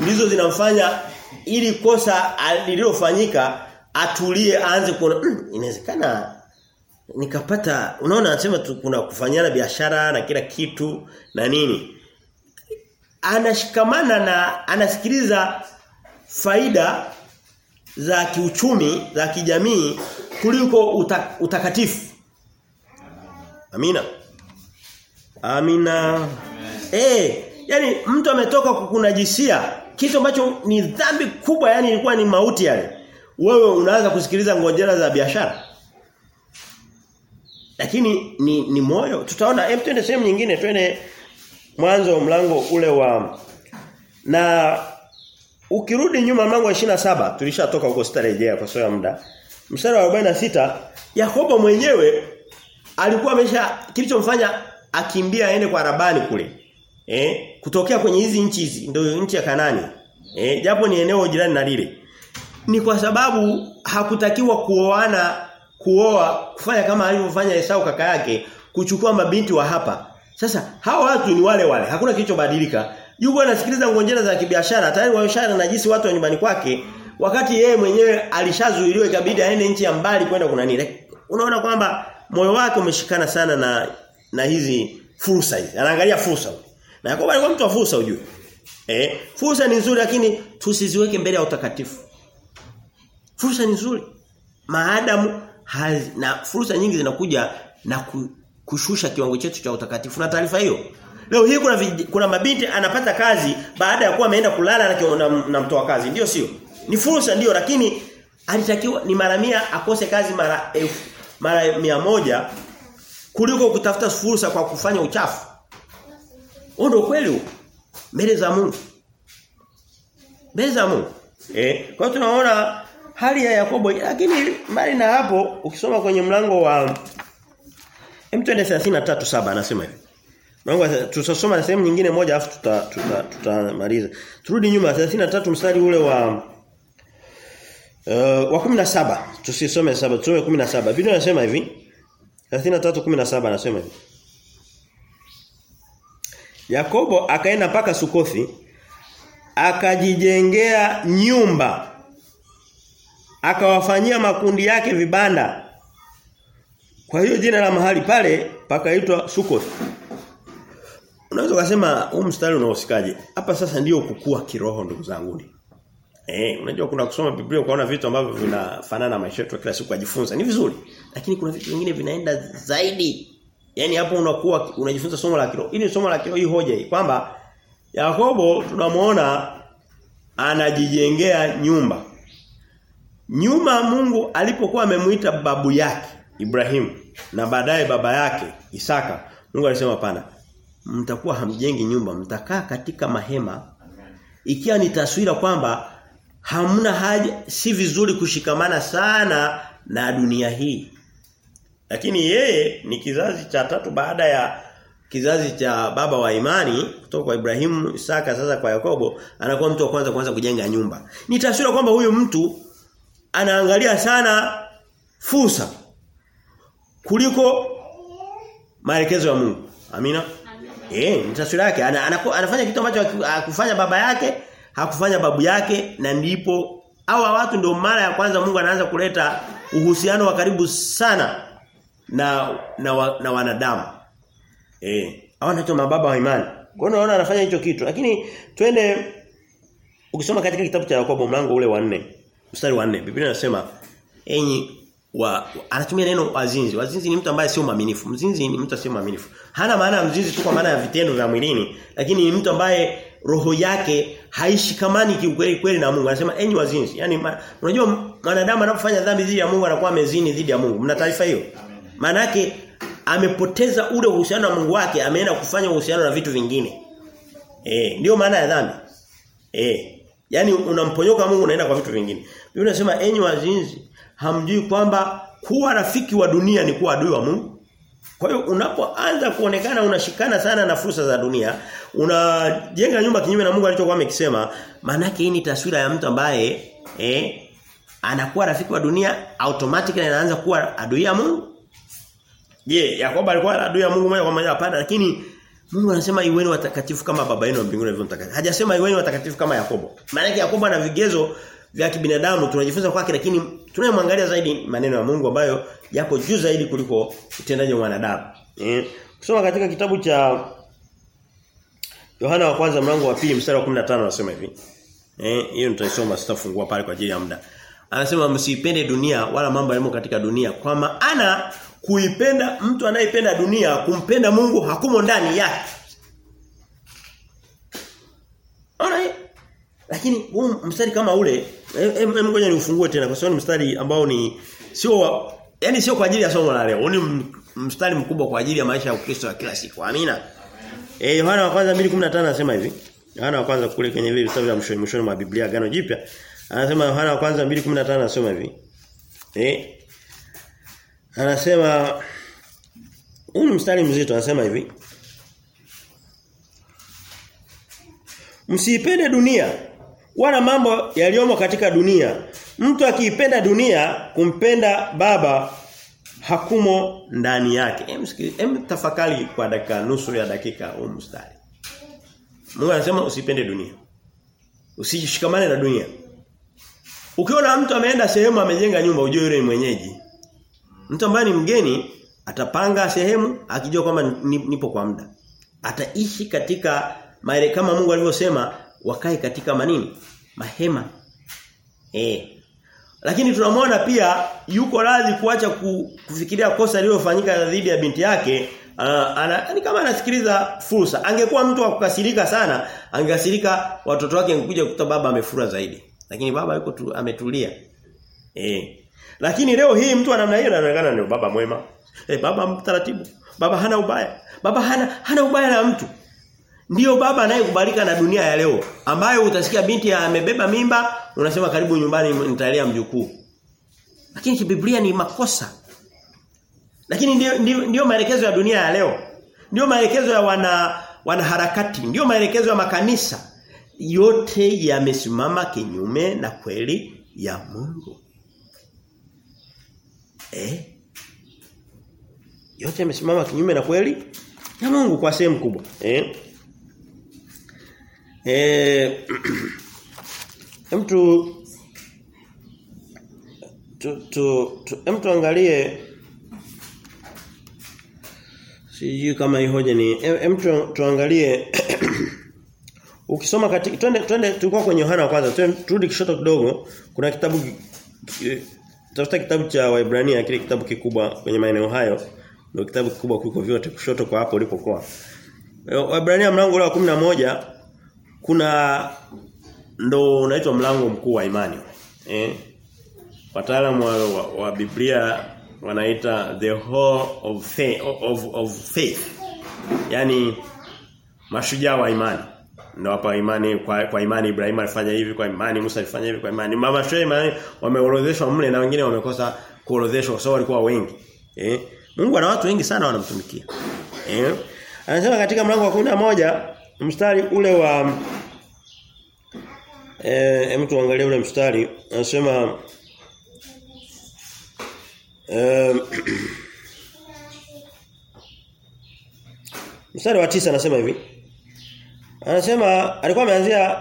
A: ndizo zinamfanya ili kosa lililofanyika atulie aanze kuona mm, inawezekana nikapata unaona anasema kuna kufanyana biashara na kila kitu na nini. Anashikamana na anasikiliza faida za kiuchumi za kijamii kuliko uta, utakatifu. Amina. Amina. Eh yani mtu ametoka kukunajisia kitu ambacho ni dhambi kubwa yani ilikuwa ni mauti yale. Wewe unaanza kusikiliza ngojera za biashara. Lakini ni ni moyo. Tutaona hem twende sehemu nyingine twende mwanzo mlango ule wa na ukirudi nyuma mlango wa saba tulishatoka huko sitarejea kwa sababu ya muda. Mstari wa 46 Yakobo mwenyewe alikuwa amesha kilichomfanya akimbia aende kwa Rabani kule eh kutokea kwenye hizi nchi hizi ndio nchi ya Kanani eh japo ni eneo jirani na lile. Ni kwa sababu hakutakiwa kuoana kuoa kufanya kama alivyofanya Esau kaka yake kuchukua mabinti wa hapa. Sasa hawa watu ni wale wale hakuna kilichobadilika yuko anasikiliza ngonjera za kibiashara tayari wameshana na jinsi watu wa nyumbani kwake wakati yeye mwenyewe alishazuiliwa ikabidi aende nchi ya mbali kwenda kuna nini. Unaona kwamba moyo wake umeshikana sana na na hizi fursa hizi. Anaangalia fursa na Yakobo alikuwa mtu wa fursa ujue eh fursa ni nzuri lakini tusiziweke mbele ya utakatifu. Fursa ni nzuri. Maadamu na fursa nyingi zinakuja na kushusha kiwango chetu cha utakatifu. Na taarifa hiyo leo hii kuna kuna mabinti anapata kazi baada ya kuwa ameenda kulala na, na, na mtoa kazi. Ndio sio? Ni fursa ndio lakini alitakiwa ni mara mia akose kazi mara elfu mara mia moja kuliko kutafuta fursa kwa kufanya uchafu. Huo ndio kweli mbele za Mungu. Mbele za Mungu. Eh kwa hiyo tunaona hali ya Yakobo lakini mbali na hapo ukisoma kwenye mlango wa M23:37 anasema hivi. Mlango tutasoma sehemu nyingine moja afu tuta tutamaliza. Tuta tuta Turudi nyuma 33 mstari ule wa Uh, wa 17 tusisome 7 tusome 17 Biblia inasema hivi. 33:17 anasema hivi. Yakobo akaenda paka Sukothi akajijengea nyumba akawafanyia makundi yake vibanda. Kwa hiyo jina la mahali pale pakaitwa Sukoth Unaweza kusema huu mstari unaosikaje hapa sasa ndiyo kukua kiroho ndugu zangu Eh, unajua kuna kusoma Biblia ukaona vitu ambavyo vinafanana na maisha yetu kila siku kujifunza. Ni vizuri. Lakini kuna vitu vingine vinaenda zaidi. Yaani hapo unakuwa unajifunza somo la kiroho. Hili somo la kiroho hii hoja hii kwamba Yakobo tunamuona anajijengea nyumba. Nyuma Mungu alipokuwa amemuita babu yake Ibrahimu na baadaye baba yake Isaka, Mungu alisema hapana. Mtakuwa hamjengi nyumba, mtakaa katika mahema. Ikiwa ni taswira kwamba hamna haja si vizuri kushikamana sana na dunia hii. Lakini yeye ni kizazi cha tatu baada ya kizazi cha baba wa imani kutoka kwa Ibrahimu, Isaka sasa kwa Yakobo, anakuwa mtu wa kwanza kuanza kujenga nyumba. Ni taswira kwamba huyu mtu anaangalia sana fursa kuliko maelekezo ya Mungu. Amina. Eh, ni taswira yake. Ana, ana, anafanya kitu ambacho hakufanya baba yake, hakufanya babu yake na ndipo hawa watu ndio mara ya kwanza Mungu anaanza kuleta uhusiano wa karibu sana na na, wa, na wanadamu. Eh, hawa ndio mababa wa imani. Kwa hiyo unaona anafanya hicho kitu. Lakini twende ukisoma katika kitabu cha Yakobo mlango ule wa 4, mstari wa 4, Biblia inasema enyi wa anatumia neno wazinzi. Wazinzi ni mtu ambaye sio mwaminifu. Mzinzi ni mtu asiye mwaminifu. Hana maana ya mzinzi tu kwa maana ya vitendo vya mwilini, lakini ni mtu ambaye roho yake haishikamani kiukweli kweli na Mungu. Anasema enyi wazinzi. Yaani unajua mwanadamu anapofanya dhambi dhidi ya Mungu anakuwa amezini dhidi ya Mungu. Mna taarifa hiyo? Maana yake amepoteza ule uhusiano na Mungu wake, ameenda kufanya uhusiano na vitu vingine. Eh, ndio maana ya dhambi. Eh. Yaani unamponyoka Mungu unaenda kwa vitu vingine. Biblia inasema enyi wazinzi hamjui kwamba kuwa rafiki wa dunia ni kuwa adui wa Mungu? Kwa hiyo unapoanza kuonekana unashikana sana na fursa za dunia, unajenga nyumba kinyume na Mungu alichokuwa amekisema, maana hii ni taswira ya mtu ambaye eh anakuwa rafiki wa dunia automatically anaanza kuwa adui ya Mungu. Je, yeah, Yakobo alikuwa adui ya Mungu moja kwa moja hapana lakini Mungu anasema iweni watakatifu kama baba yenu wa mbinguni alivyo mtakatifu. Hajasema iweni watakatifu kama Yakobo. Maana yake Yakobo ana vigezo vya kibinadamu tunajifunza kwake lakini tunayemwangalia zaidi maneno ya Mungu ambayo yako juu zaidi kuliko utendaji wa wanadamu. Eh, kusoma katika kitabu cha Yohana wa kwanza mlango wa pili mstari wa 15 anasema hivi. Eh, hiyo nitaisoma sitafungua pale kwa ajili ya muda. Anasema msipende dunia wala mambo yalimo katika dunia kwa maana kuipenda mtu anayependa dunia kumpenda Mungu hakumo ndani yake. Lakini huu mstari kama ule hebu ngoja niufungue tena kwa sababu ni mstari ambao ni sio yani sio kwa ajili ya somo la leo. Ni mstari mkubwa kwa ajili ya maisha ya Ukristo ya kila siku. Amina. Eh Yohana wa kwanza 2:15 anasema hivi. Yohana wa kwanza kule kwenye vile vitabu vya mshoni mshoni mwa Biblia Agano Jipya. Anasema Yohana wa kwanza 2:15 anasema hivi. Eh Anasema huu mstari mzito anasema hivi. Msiipende dunia wala mambo yaliyomo katika dunia. Mtu akiipenda dunia kumpenda baba hakumo ndani yake. Hem em tafakari kwa dakika nusu ya dakika huu mstari. Mungu anasema usipende dunia. Usijishikamane na dunia. Ukiona mtu ameenda sehemu amejenga nyumba ujue yule ni mwenyeji. Mtu ambaye ni mgeni atapanga sehemu akijua kwamba nipo kwa muda. Ataishi katika maele kama Mungu alivyosema wakae katika manini? Mahema. Eh. Lakini tunamwona pia yuko radhi kuacha kufikiria kosa lililofanyika dhidi ya binti yake uh, ana, ni kama anasikiliza fursa. Angekuwa mtu wa kukasirika sana, angekasirika watoto wake angekuja kukuta baba amefura zaidi. Lakini baba yuko tu, ametulia. Eh. Lakini leo hii mtu ana namna hiyo anaonekana ni baba mwema. Eh baba mtaratibu. Baba hana ubaya. Baba hana hana ubaya na mtu. Ndiyo baba anayekubalika na dunia ya leo ambayo utasikia binti amebeba mimba unasema karibu nyumbani nitalea mjukuu. Lakini kibiblia ni makosa. Lakini ndiyo, ndio, ndio maelekezo ya dunia ya leo. Ndio maelekezo ya wana wanaharakati, ndio maelekezo ya makanisa. Yote yamesimama kinyume na kweli ya Mungu. Eh? Yote yamesimama kinyume na kweli ya Mungu kwa sehemu kubwa. Eh? Eh mtu tu tu, tu mtu angalie sijui kama hii hoja ni em tu, tuangalie ukisoma katika twende twende tulikuwa kwenye Yohana wa kwanza turudi kishoto kidogo kuna kitabu tafuta kitabu cha Waebrania kile kitabu kikubwa kwenye maeneo hayo ndio kitabu kikubwa kuliko vyote kushoto kwa hapo ulipokuwa. Waebrania mlango wa 11 kuna ndo unaitwa mlango mkuu wa imani eh wataalamu wa, wa, wa Biblia wanaita the hall of faith, of, of faith. Yaani mashujaa wa imani. Ndio hapa imani kwa, kwa imani Ibrahim alifanya hivi, kwa imani Musa alifanya hivi, kwa imani mama Shema wameorodheshwa mle na wengine wamekosa kuorodheshwa kwa sababu walikuwa wengi. Eh? Mungu ana watu wengi sana wanamtumikia. Eh? Anasema katika mlango wa 11 mstari ule wa eh mtu tuangalie ule mstari. Anasema eh mstari wa tisa anasema hivi. Anasema alikuwa ameanzia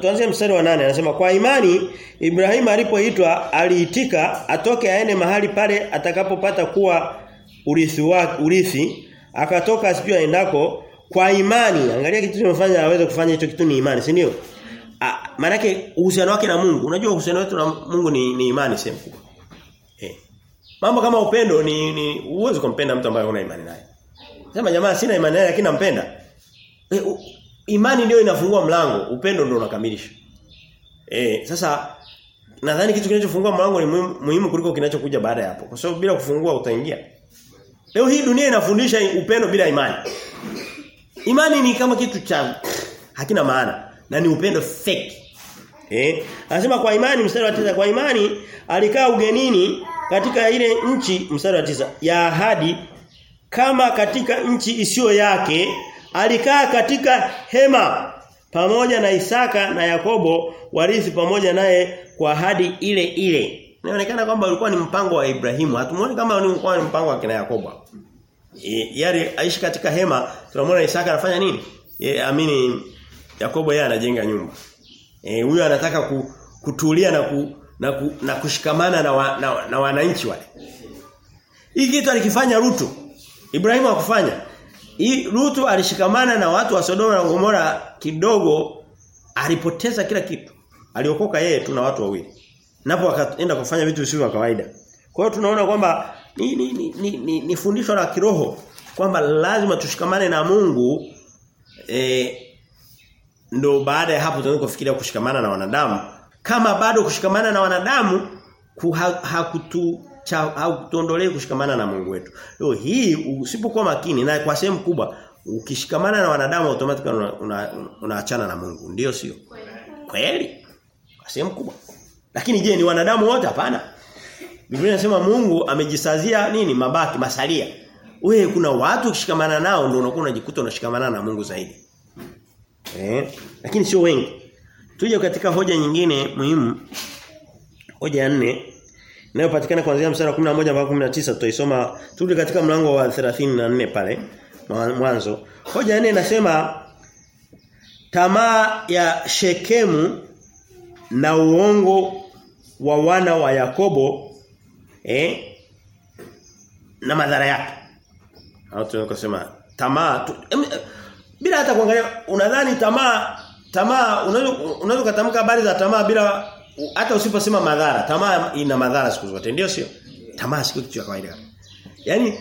A: tuanzie mstari wa nane. Anasema kwa imani Ibrahim alipoitwa aliitika atoke aende mahali pale atakapopata kuwa urithi wake urithi akatoka asijue aendako. Kwa imani angalia kitu kimefanya aweze kufanya hicho kitu ni imani si ndio maana uhusiano wake na Mungu unajua uhusiano wetu na Mungu ni, ni imani sehemu kubwa eh Mambo kama upendo ni, ni uwezo kumpenda mtu ambaye una imani naye. Sema jamaa sina imani naye lakini nampenda. E, imani ndio inafungua mlango, upendo ndio unakamilisha. Eh, sasa nadhani kitu kinachofungua mlango ni muhimu, muhimu kuliko kinachokuja baada ya hapo. Kwa sababu bila kufungua utaingia. Leo hii dunia inafundisha upendo bila imani. Imani ni kama kitu cha hakina maana na ni upendo fake. Eh? Anasema kwa imani mstari wa tisa kwa imani alikaa ugenini katika ile nchi mstari wa tisa ya ahadi kama katika nchi isiyo yake alikaa katika hema pamoja na Isaka na Yakobo warithi pamoja naye kwa ahadi ile ile inaonekana kwamba ulikuwa ni mpango wa Ibrahimu hatumuoni kama ulikuwa ni mpango wa kina Yakobo e, yari aishi katika hema tunamwona Isaka anafanya nini e, amini Yakobo yeye anajenga nyumba eh huyo anataka ku, kutulia na ku, na, ku, na kushikamana na, wa, na, na wananchi wale. Hii kitu alikifanya Rutu. Ibrahimu akufanya Hii Rutu alishikamana na watu wa Sodoma na Gomora kidogo alipoteza kila kitu. Aliokoka yeye tu na watu wawili. Napo akaenda kufanya vitu visivyo kawaida. Kwa hiyo tunaona kwamba ni ni, ni, ni, ni, ni fundisho la kiroho kwamba lazima tushikamane na Mungu eh ndo baada ya hapo tunaweza kufikiria kushikamana na wanadamu kama bado kushikamana na wanadamu hakutu hakutuondolee kushikamana na Mungu wetu. Leo hii usipokuwa makini na kwa sehemu kubwa ukishikamana na wanadamu automatically unaachana una, una na Mungu. Ndiyo sio? Kweli? Kwa sehemu kubwa. Lakini je, ni wanadamu wote hapana? Biblia inasema Mungu amejisazia nini? Mabaki, masalia. Wewe kuna watu ukishikamana nao ndio unakuwa unajikuta unashikamana na Mungu zaidi. Eh? Lakini sio wengi. Tuje katika hoja nyingine muhimu. Hoja ya 4 inayopatikana kuanzia mstari wa 11 mpaka 19 tutaisoma turudi katika mlango wa 34 pale mwanzo. Hoja ya 4 inasema tamaa ya Shekemu na uongo wa wana wa Yakobo eh na madhara yake. Au tunakosema tamaa tu, em, bila hata kuangalia unadhani tamaa tamaa unaweza kutamka habari za tamaa bila hata usiposema madhara. Tamaa ina madhara siku zote, ndio sio? Tamaa sio kitu cha kawaida. yani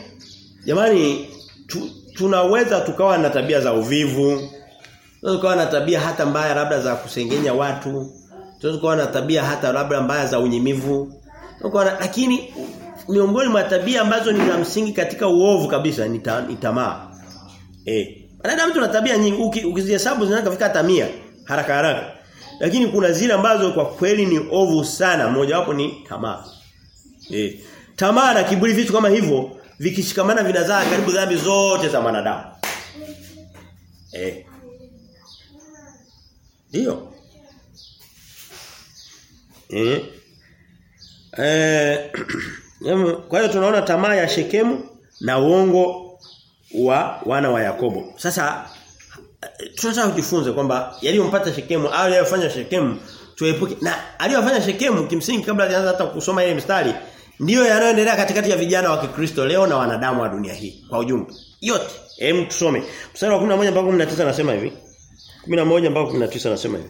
A: jamani tu, tunaweza tukawa na tabia za uvivu. Tunaweza na tabia hata mbaya labda za kusengenya watu. Tunaweza na tabia hata labda mbaya za unyimivu. Na, lakini miongoni mwa tabia ambazo ni za msingi katika uovu kabisa ni tamaa. Eh, Wanadamu tuna tabia nyingi ukizihesabu zinaweza kufika hata 100 haraka haraka. Lakini kuna zile ambazo kwa kweli ni ovu sana, mmoja wapo ni tamaa. Eh. Tamaa na kiburi vitu kama hivyo vikishikamana vinazaa karibu dhambi zote za wanadamu. Eh. Ndio. Eh. Eh kwa hiyo tunaona tamaa ya Shekemu na uongo wa wana wa Yakobo. Sasa tunataka kujifunza kwamba yaliyompata Shekemu au yaliyofanya Shekemu tuepuke na aliyofanya Shekemu kimsingi kabla hajaanza hata kusoma ile mstari ndiyo yanayoendelea katikati ya vijana wa Kikristo leo na wanadamu wa dunia hii kwa ujumla. Yote. Hem tusome. Mstari wa 11 mpaka 19 anasema hivi. 11 mpaka 19 anasema hivi.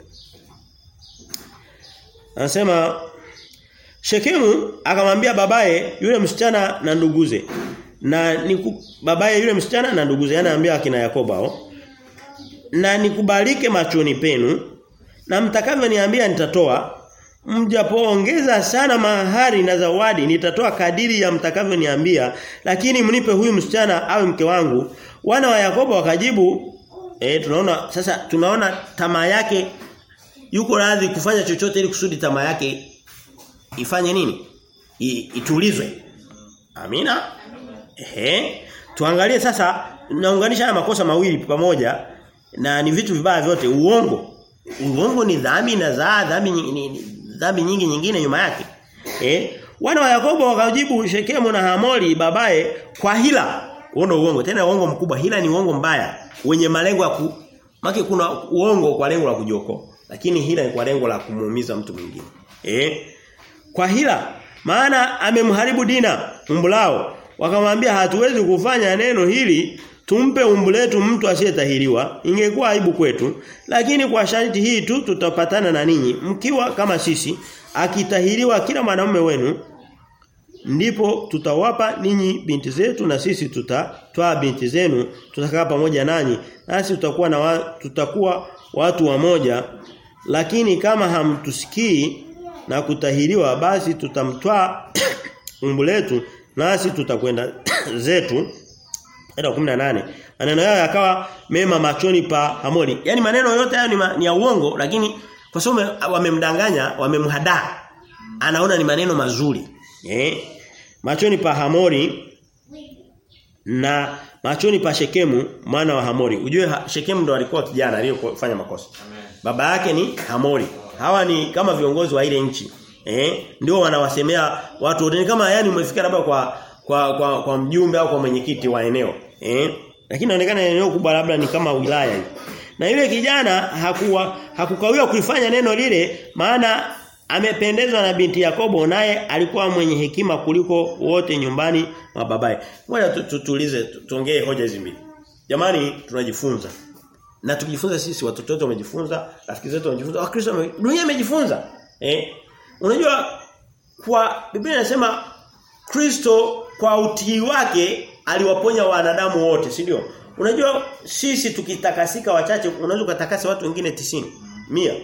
A: Anasema Shekemu akamwambia babaye yule msichana na nduguze. Na niku, babaye yule msichana na nduguze anaambia akina Yakobo hao. Na nikubalike machoni penu na mtakavyoniambia nitatoa. Mjapoongeza sana mahari na zawadi nitatoa kadiri ya mtakavyoniambia lakini mnipe huyu msichana awe mke wangu. Wana wa Yakobo wakajibu eh tunaona sasa tunaona tamaa yake yuko radhi kufanya chochote ili kusudi tamaa yake ifanye nini? I, itulizwe. Amina ehe tuangalie sasa naunganisha haya makosa mawili pamoja na ni vitu vibaya vyote uongo uongo ni dhambi na zaa dhambi dhambi nyingi nyingine nyuma yake. Eh? Wana wa Yakobo wakajibu Shekemu na Hamori babaye kwa hila. Uono uongo. Tena uongo mkubwa. Hila ni uongo mbaya wenye malengo ya ku Maki kuna uongo kwa lengo la kujiokoa. Lakini hila ni kwa lengo la kumuumiza mtu mwingine. Eh? Kwa hila maana amemharibu Dina umbulao. Wakamwambia hatuwezi kufanya neno hili tumpe umbu letu mtu asiyetahiriwa. Ingekuwa aibu kwetu. Lakini kwa sharti hii tu tutapatana na ninyi. Mkiwa kama sisi akitahiriwa kila mwanamume wenu ndipo tutawapa ninyi binti zetu na sisi tutatwaa binti zenu tutakaa pamoja nanyi nasi tutakuwa na wa, tutakuwa watu wamoja lakini kama hamtusikii na kutahiriwa basi tutamtwaa umbu letu nasi tutakwenda zetu Eda 18. Maneno yao yakawa mema machoni pa Hamori. yani maneno yote hayo ni, ma, ni ya uongo lakini kwa sababu wamemdanganya, wamemhadaa. Anaona ni maneno mazuri. Eh? Machoni pa Hamori na machoni pa Shekemu mwana wa Hamori. Ujue ha, Shekemu ndo alikuwa kijana aliyofanya makosa. Baba yake ni Hamori. Hawa ni kama viongozi wa ile nchi. Eh? Ndio wanawasemea watu wote kama yani umefika labda kwa kwa kwa, kwa mjumbe au kwa mwenyekiti wa eneo. Eh? Lakini inaonekana eneo kubwa labda ni kama wilaya hivi. Na yule kijana hakuwa hakukawia kuifanya neno lile maana amependezwa na binti Yakobo naye alikuwa mwenye hekima kuliko wote nyumbani mwa babaye. Ngoja tutulize tuongee hoja hizi mbili. Jamani tunajifunza. Na tukijifunza sisi watoto wetu wamejifunza, rafiki zetu wamejifunza, Wakristo dunia imejifunza. Eh? Unajua kwa Biblia inasema Kristo kwa utii wake aliwaponya wanadamu wote, si ndio? Unajua sisi tukitakasika wachache unaweza kutakasa watu wengine 90, 100.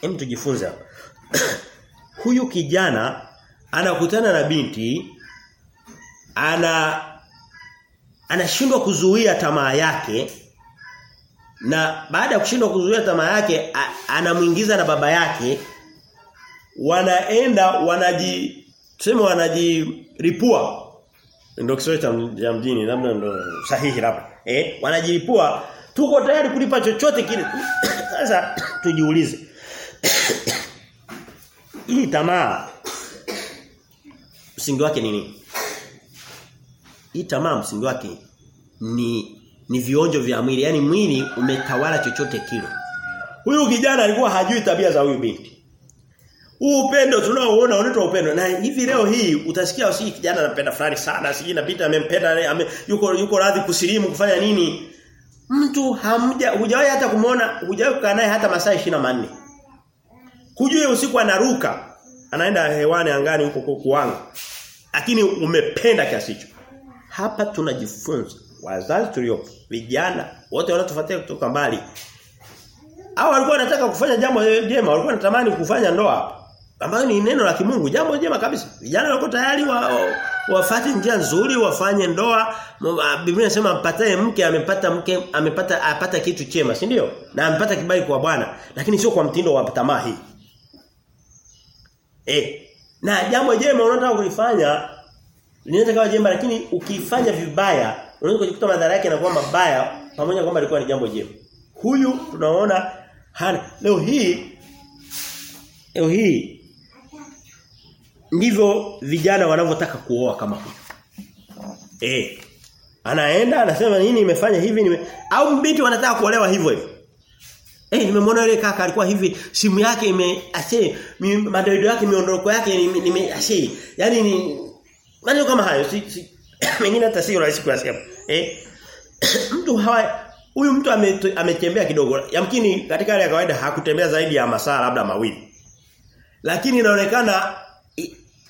A: Hem tujifunze hapa. Huyu kijana anakutana na binti ana anashindwa kuzuia tamaa yake na baada ya kushindwa kuzuia tamaa yake anamuingiza na baba yake wanaenda wanaji tuseme wanajiripua. Ndio Kiswahili cha mjini labda ndio sahihi labda. Eh wanajiripua. Tuko tayari kulipa chochote kile. Sasa tujiulize. Hii tamaa msingi wake ni nini? Hii tamaa msingi wake ni ni vionjo vya mwili. Yani mwili umetawala chochote kile. Huyu kijana alikuwa hajui tabia za huyu binti huu upendo tunaoona unaitwa upendo. Na hivi leo hii utasikia usi kijana anapenda fulani sana siji napita amempenda ame, yuko yuko radhi kusilimu kufanya nini. Mtu hamja hujawahi hata kumuona hujawahi kukaa naye hata masaa 24 hujui usiku anaruka anaenda hewani angani huko kuanga lakini umependa kiasi hicho. Hapa tunajifunza wazazi tuliopo vijana wote wanatufuatia kutoka mbali. Au walikuwa wanataka kufanya jambo jema walikuwa wanatamani kufanya ndoa ambayo ni neno la kimungu. Jambo jema kabisa. Vijana wako tayari wa, wafate njia nzuri wafanye ndoa. Biblia inasema mpatae mke amepata mke amepata apata kitu chema si ndio? Na amepata kibali kwa Bwana. Lakini sio kwa mtindo wa tamaa hii. Eh na jambo jema unataka kulifanya linaweza kawa jema lakini ukifanya vibaya unaweza kujikuta madhara yake yanakuwa mabaya pamoja kwamba ilikuwa ni jambo jema. Huyu tunaona hana. Leo hii leo hii ndivyo vijana wanavyotaka kuoa kama huyo. Eh. Anaenda anasema nini nimefanya hivi nime au mbiti wanataka kuolewa hivyo hivyo. Eh nimemwona yule kaka alikuwa hivi simu yake ime ache madoido yake miondoko yake nime ache. Yaani ni maneno kama hayo si, si mengine hata sio rahisi kuyasema. Eh mtu hawa huyu mtu ametembea kidogo. Yamkini katika hali ya kawaida hakutembea zaidi ya masaa labda mawili. Lakini inaonekana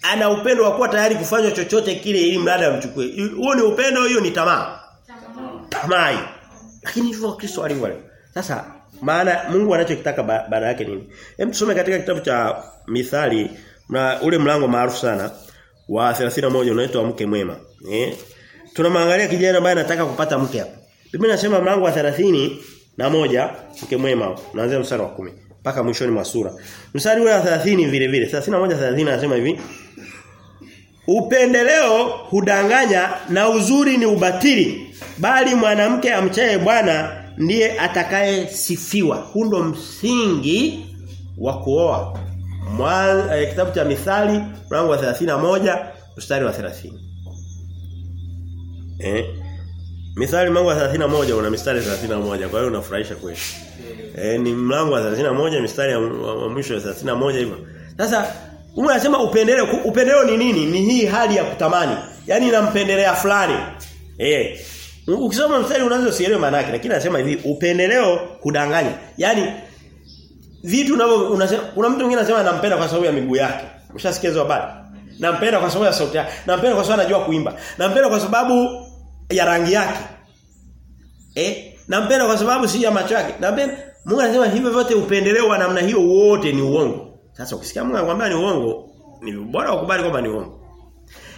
A: ana upendo wa kuwa tayari kufanya chochote kile ili mradi amchukue. Huo ni upendo hiyo ni tamaa. Tamaa. Lakini hivyo Kristo alivyo. Sasa maana Mungu anachokitaka baada yake nini? Hem tusome katika kitabu cha Mithali na ule mlango maarufu sana wa 31 unaitwa mke mwema. Eh? Tunamwangalia kijana ambaye anataka kupata mke hapa. Biblia inasema mlango wa 30 na moja mke mwema unaanzia mstari wa 10 mpaka mwishoni mwa sura. Mstari ule wa 30 vile vile 31 30 anasema hivi Upendeleo hudanganya na uzuri ni ubatili bali mwanamke amchaye Bwana ndiye atakaye sifiwa. Hundo msingi wa kuoa. Eh, kitabu cha Mithali mlango wa 31 mstari wa 30. Eh? Mithali mlango wa 31 una mistari 31 kwa hiyo unafurahisha kweli. Eh ni mlango wa 31 mistari ya mwisho ya 31 hivyo. Sasa Mungu anasema upendeleo upendeleo ni nini? Ni hii hali ya kutamani. Yaani nampendelea fulani. Eh. Ukisoma mstari unaweza usielewe maana yake lakini anasema hivi upendeleo kudanganya. Yaani vitu unavyo unasema kuna mtu mwingine anasema nampenda kwa sababu ya miguu yake. Umeshasikia hizo habari? Nampenda kwa sababu ya sauti yake. Nampenda kwa sababu anajua kuimba. Nampenda kwa sababu ya rangi yake. Eh? Nampenda kwa sababu si ya macho yake. Nampenda Mungu anasema hivyo vyote upendeleo wa namna hiyo wote ni uongo. Sasa ukisikia Mungu anakuambia ni uongo, ni bora ukubali kwamba ni uongo.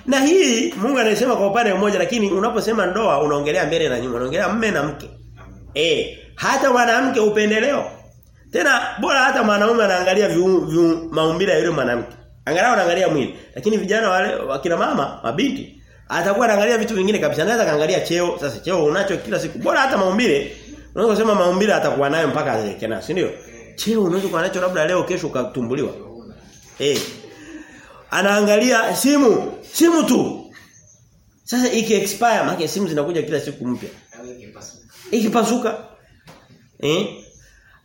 A: Na hii Mungu anasema kwa upande mmoja lakini unaposema ndoa unaongelea mbele na nyuma, unaongelea mme na mke. Eh, hata mwanamke upendeleo. Tena bora hata mwanaume anaangalia maumbile ya yule mwanamke. Angalau anaangalia mwili. Lakini vijana wale wakina mama, mabinti atakuwa anaangalia vitu vingine kabisa. Anaweza kaangalia cheo. Sasa cheo unacho kila siku. Bora hata maumbile. Unaweza kusema maumbile atakuwa nayo mpaka azeke na, si ndio? Cheo unaweza kuwa nacho labda leo kesho ukatumbuliwa. Eh. Anaangalia simu, simu tu. Sasa iki expire maana simu zinakuja kila siku mpya. Ikipasuka. Eh?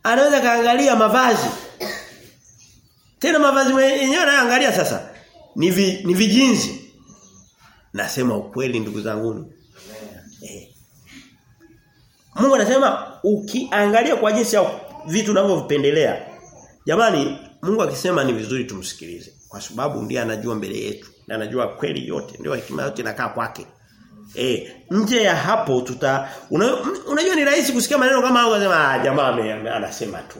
A: Anaweza kaangalia mavazi. Tena mavazi yenyewe anaangalia sasa ni vi, ni vijinzi. Nasema ukweli ndugu zangu. Eh. Mungu anasema ukiangalia kwa jinsi ya vitu unavyovipendelea. Jamani, Mungu akisema ni vizuri tumsikilize kwa sababu ndiye anajua mbele yetu na anajua kweli yote. Ndio hekima yote inakaa kwake. Eh, nje ya hapo tuta una, unajua ni rahisi kusikia maneno kama hayo ah jamaa anasema tu.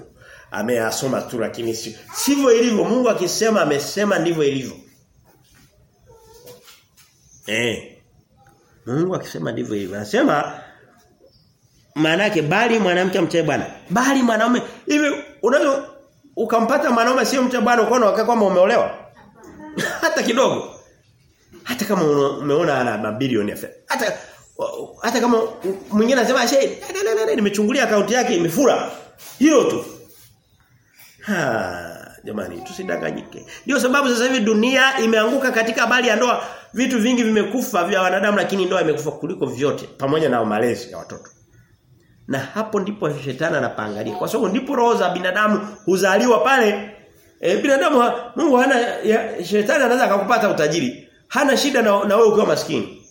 A: Ameyasoma tu lakini si, sivyo ilivyo. Mungu akisema amesema ndivyo ilivyo. Eh. Mungu akisema ndivyo ilivyo. Anasema maana yake bali mwanamke amchaye Bwana. Bali mwanaume hivi unaweza ukampata mwanaume sio mcha Bwana ukaona wakaa kwamba umeolewa. hata kidogo. Hata kama umeona ana mabilioni ya fedha. Hata hata kama mwingine anasema shehe nimechungulia akaunti yake imefura. Hiyo tu. Ha, jamani tusidanganyike. Ndio sababu sasa hivi dunia imeanguka katika habari ya ndoa. Vitu vingi vimekufa vya wanadamu lakini ndoa imekufa kuliko vyote pamoja na malezi ya watoto. Na hapo ndipo shetani anapangalia. Kwa sababu ndipo roho za binadamu huzaliwa pale. E, binadamu ha, Mungu hana ya, shetani anaweza akakupata utajiri. Hana shida na, na wewe ukiwa maskini.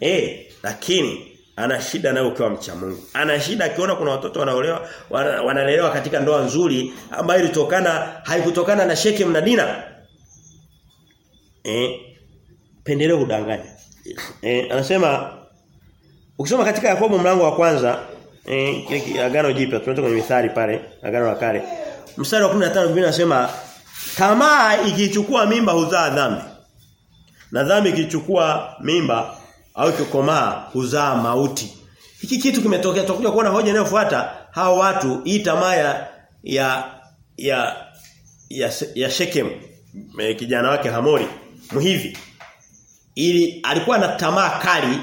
A: Eh, lakini ana shida nawe ukiwa mcha Mungu. Ana shida akiona kuna watoto wanaolewa wanalelewa katika ndoa nzuri ambayo ilitokana haikutokana na Shekem na Dina. Eh, pendeleo hudanganya. Eh, anasema ukisoma katika Yakobo mlango wa kwanza eh agano jipya tunatoka kwenye mithali pale agano la kale. Mstari wa 15 Biblia inasema tamaa ikichukua mimba huzaa dhambi. Na dhambi ikichukua mimba au kikomaa huzaa mauti. Hiki kitu kimetokea tutakuja kuona hoja inayofuata hao watu hii tamaa ya ya ya ya, ya Shekem kijana wake Hamori mhivi ili alikuwa na tamaa kali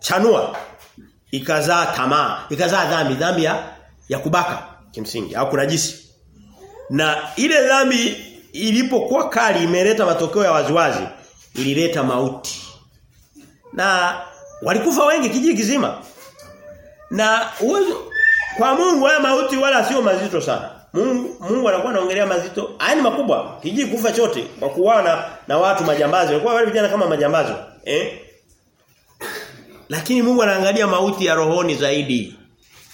A: ilipochanua ikazaa tamaa. Ikazaa dhambi. Dhambi ya, ya kubaka kimsingi. Au kunajisi. Na ile dhambi ilipokuwa kali imeleta matokeo ya waziwazi ilileta mauti. Na walikufa wengi kijiji kizima. Na uwezo kwa Mungu haya mauti wala sio mazito sana. Mungu Mungu anakuwa anaongelea mazito. Haya makubwa. Kijiji kufa chote kwa kuwana na watu majambazi. Walikuwa wale vijana kama majambazi. Eh lakini Mungu anaangalia mauti ya rohoni zaidi.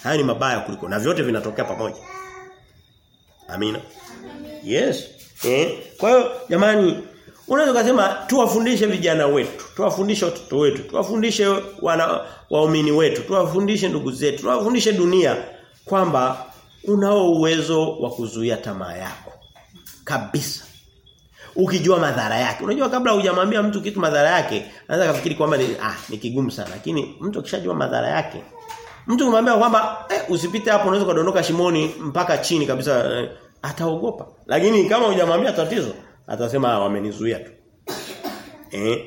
A: Haya ni mabaya kuliko na vyote vinatokea pamoja. Amina. Yes. Eh? Kwa hiyo jamani unaweza kusema tuwafundishe vijana wetu tuwafundishe watoto wetu tuwafundishe wana waumini wetu tuwafundishe ndugu zetu tuwafundishe dunia kwamba unao uwezo wa kuzuia tamaa yako kabisa ukijua madhara yake. Unajua kabla hujamwambia mtu kitu madhara yake anaweza kufikiri kwamba ni ah ni kigumu sana. Lakini mtu akishajua madhara yake mtu kumwambia kwamba eh, usipite hapo unaweza kudondoka shimoni mpaka chini kabisa eh, ataogopa. Lakini kama hujamwambia tatizo atasema wamenizuia tu. Eh?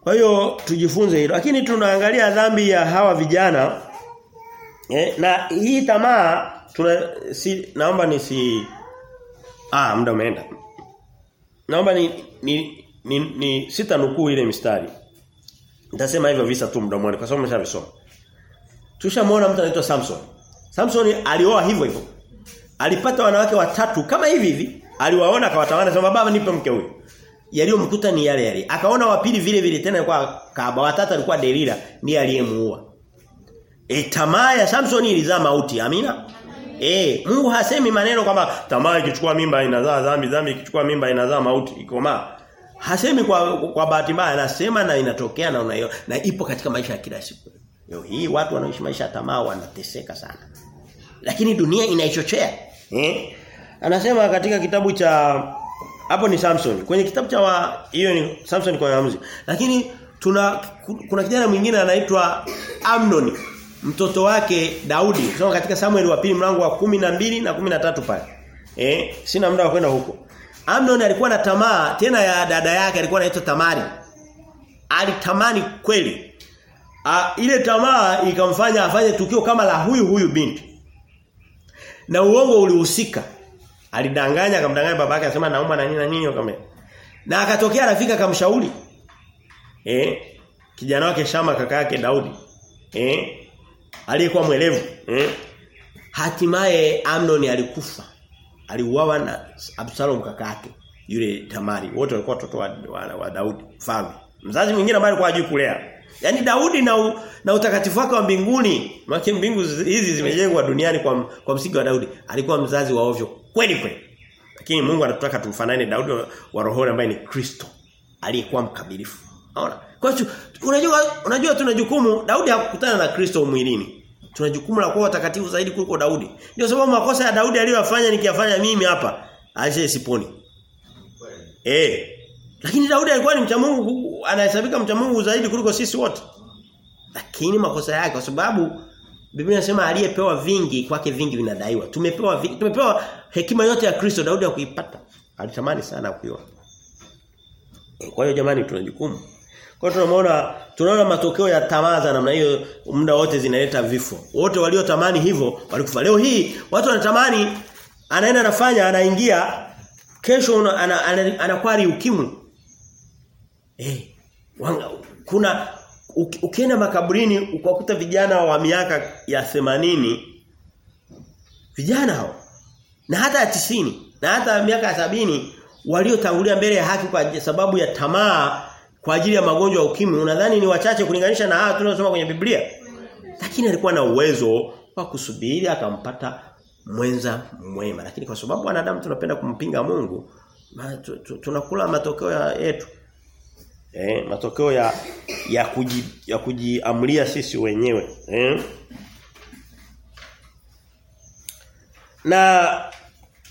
A: Kwa hiyo tujifunze hilo. Lakini tunaangalia dhambi ya hawa vijana Eh, na hii tamaa tuna si naomba nisi ah muda umeenda. Naomba ni ni, ni, ni sita nukuu ile mistari. Nitasema hivyo visa tu mdomoni kwa sababu nimeshavisoma. Tushamwona mtu anaitwa Samson. Samson alioa hivyo hivyo. Alipata wanawake watatu kama hivi hivi. Aliwaona akawatamani sema baba nipe mke huyu. Yaliyomkuta ni yale yale. Akaona wa pili vile vile tena kwa kaaba watatu alikuwa Delila ndiye aliyemuua. E, tamaa ya Samson ilizaa mauti. Amina. E, Mungu hasemi maneno kwamba tamaa ikichukua mimba inazaa dhambi, dhambi ikichukua mimba inazaa mauti. Ikoma. Hasemi kwa kwa bahati mbaya, anasema na inatokea na unayo na ipo katika maisha ya kila siku. Leo hii watu wanaoishi maisha ya tamaa wanateseka sana. Lakini dunia inaichochea. Eh? Anasema katika kitabu cha hapo ni Samson. Kwenye kitabu cha hiyo ni Samson kwa waamuzi. Lakini tuna kuna kijana mwingine anaitwa Amnon mtoto wake Daudi. Soma katika Samuel wa pili mlango wa kumi na mbili na kumi na tatu pale. Eh, sina muda wa kwenda huko. Amnon alikuwa na tamaa tena ya dada yake alikuwa anaitwa Tamari. Alitamani kweli. A, ile tamaa ikamfanya afanye tukio kama la huyu huyu binti. Na uongo ulihusika. Alidanganya akamdanganya babake akasema naomba na nini na nini kama. Na akatokea rafiki akamshauri. Eh, kijana wake Shama kaka yake Daudi. Eh, aliyekuwa mwelevu. Eh? hatimaye Amnon alikufa. Aliuawa na Absalom kaka yake yule Tamari. Wote walikuwa watoto wa, wa, wa Daudi mfalme. Mzazi mwingine ambaye alikuwa hajui kulea. Yani Daudi na u, na utakatifu wake wa mbinguni maana mbingu hizi zimejengwa duniani kwa kwa msingi wa Daudi alikuwa mzazi wa ovyo kweli kweli. Lakini Mungu anataka tumfanane Daudi wa, rohoni ambaye ni Kristo aliyekuwa mkamilifu. Unaona? Kwa hiyo unajua unajua tuna jukumu Daudi hakukutana na Kristo mwilini. Tuna jukumu la kuwa watakatifu zaidi kuliko Daudi. Ndio sababu makosa ya Daudi aliyofanya nikiyafanya mimi hapa aje siponi. Eh. Lakini Daudi alikuwa ni mcha Mungu anahesabika mcha Mungu zaidi kuliko sisi wote. Lakini makosa yake kwa sababu Biblia inasema aliyepewa vingi kwake vingi vinadaiwa. Tumepewa vingi, tumepewa hekima yote ya Kristo Daudi hakuipata. Alitamani sana kuiona. Kwa hiyo jamani tuna jukumu. Kwa hiyo tunaona tunaona matokeo ya tamaa za namna hiyo muda wote zinaleta vifo. Wote waliotamani hivyo walikufa. Leo hii watu wanatamani anaenda anafanya anaingia kesho anakuwa ana, ana, ana ukimwi. Eh, wanga, kuna ukienda makaburini ukakuta vijana wa miaka ya themanini vijana hao na hata ya tisini na hata miaka ya sabini waliotangulia mbele ya haki kwa sababu ya tamaa kwa ajili ya magonjwa ya ukimwi unadhani ni wachache kulinganisha na hao tunaosoma kwenye Biblia? Lakini alikuwa na uwezo wa kusubiri akampata mwenza mwema. Lakini kwa sababu wanadamu tunapenda kumpinga Mungu tunakula matokeo yetu. Eh matokeo ya ya kuji, ya kujiamlia sisi wenyewe. Eh? Na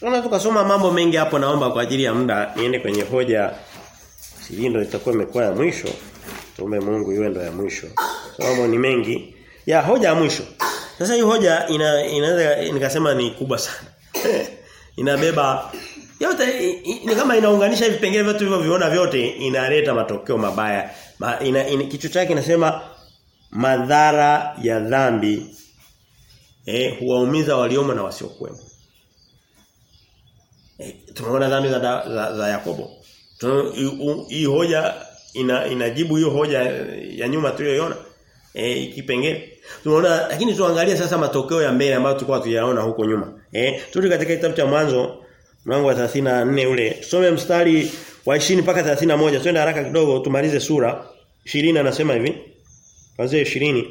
A: Unaweza tukasoma mambo mengi hapo naomba kwa ajili ya muda niende kwenye hoja hii ndio itakuwa imekuwa ya mwisho. Tuombe Mungu iwe ndio ya mwisho. Sababu ni mengi. Ya hoja ya mwisho. Sasa hii hoja ina inaweza nikasema ni kubwa sana. Inabeba yote ni kama inaunganisha vipengele vyote tulivyoviona vyote inaleta matokeo mabaya. Ma, ina, ina, kichwa chake kinasema madhara ya dhambi eh huwaumiza waliomo na wasiokuwemo. Eh, tumeona dhambi za, za, za Yakobo. Hii hoja ina inajibu hiyo hoja ya nyuma tuliyoiona. Eh kipengele. Tunaona lakini tuangalie sasa matokeo ya mbele ambayo tulikuwa tuyaona huko nyuma. Eh turudi katika kitabu cha mwanzo mlango wa 34 ule. Tusome mstari wa 20 mpaka 31. Twende haraka kidogo tumalize sura. 20 anasema hivi. Kuanzia 20.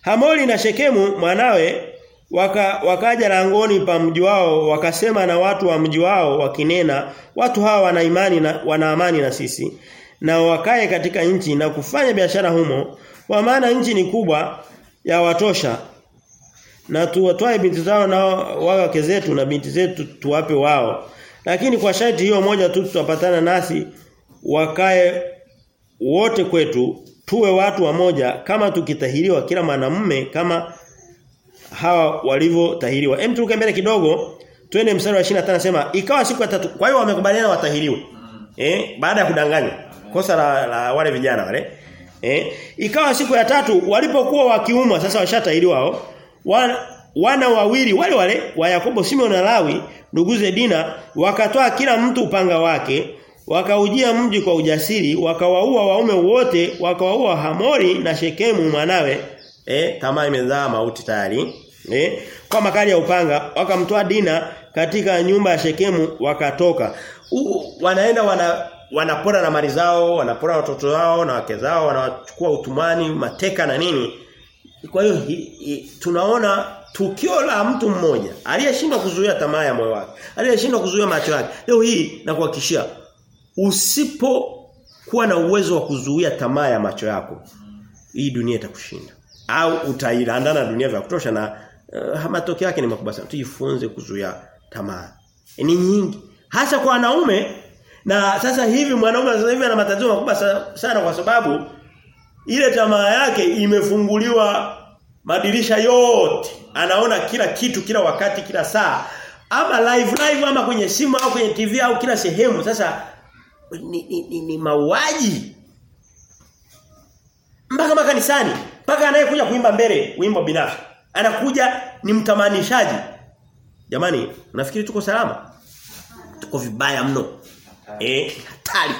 A: Hamori na Shekemu mwanawe waka, wakaja langoni pa mji wao wakasema na watu wa mji wao wakinena watu hawa wana imani na wana amani na sisi. Na wakae katika nchi na kufanya biashara humo kwa maana nchi ni kubwa ya watosha. Na tuwatwae binti zao na wake zetu na binti zetu tuwape wao. Lakini kwa sharti hiyo moja tu tutapatana nasi wakae wote kwetu tuwe watu wamoja kama tukitahiriwa kila mwanamume kama hawa walivyotahiriwa. Hem turuke mbele kidogo twende mstari wa 25 nasema ikawa siku ya tatu kwa hiyo wamekubaliana watahiriwe. Eh baada ya kudanganya kosa la, la wale vijana wale. Eh ikawa siku ya tatu walipokuwa wakiumwa sasa washatahiriwa hao wana, wana wawili wale wale wa Yakobo Simeon na Lawi nduguze Dina wakatoa kila mtu upanga wake wakaujia mji kwa ujasiri wakawaua waume wote wakawaua Hamori na Shekemu mwanawe eh tamaa imezaa mauti tayari. Eh kwa makali ya upanga wakamtoa Dina katika nyumba ya Shekemu wakatoka. U, wanaenda wana wanapora na mali zao wanapora watoto wao na wake zao wanachukua utumani mateka na nini. Kwa hiyo tunaona tukio la mtu mmoja aliyeshindwa kuzuia tamaa ya moyo wake aliyeshindwa kuzuia macho yake. Leo hii na kuhakikishia usipo kuwa na uwezo wa kuzuia tamaa ya macho yako hii dunia itakushinda au utailandana dunia vya kutosha na uh, matokeo yake ni makubwa sana. Tujifunze kuzuia tamaa. E, ni nyingi. Hasa kwa wanaume. Na sasa hivi mwanaume sasa hivi ana matatizo makubwa sana kwa sababu ile tamaa yake imefunguliwa madirisha yote. Anaona kila kitu kila wakati kila saa. Ama live live ama kwenye simu au kwenye TV au kila sehemu. Sasa ni, ni, ni, ni mauaji. Mpaka makanisani mpaka anayekuja kuimba mbele wimbo binafsi anakuja ni mtamanishaji. Jamani nafikiri tuko salama? Tuko vibaya mno. Eh hatari.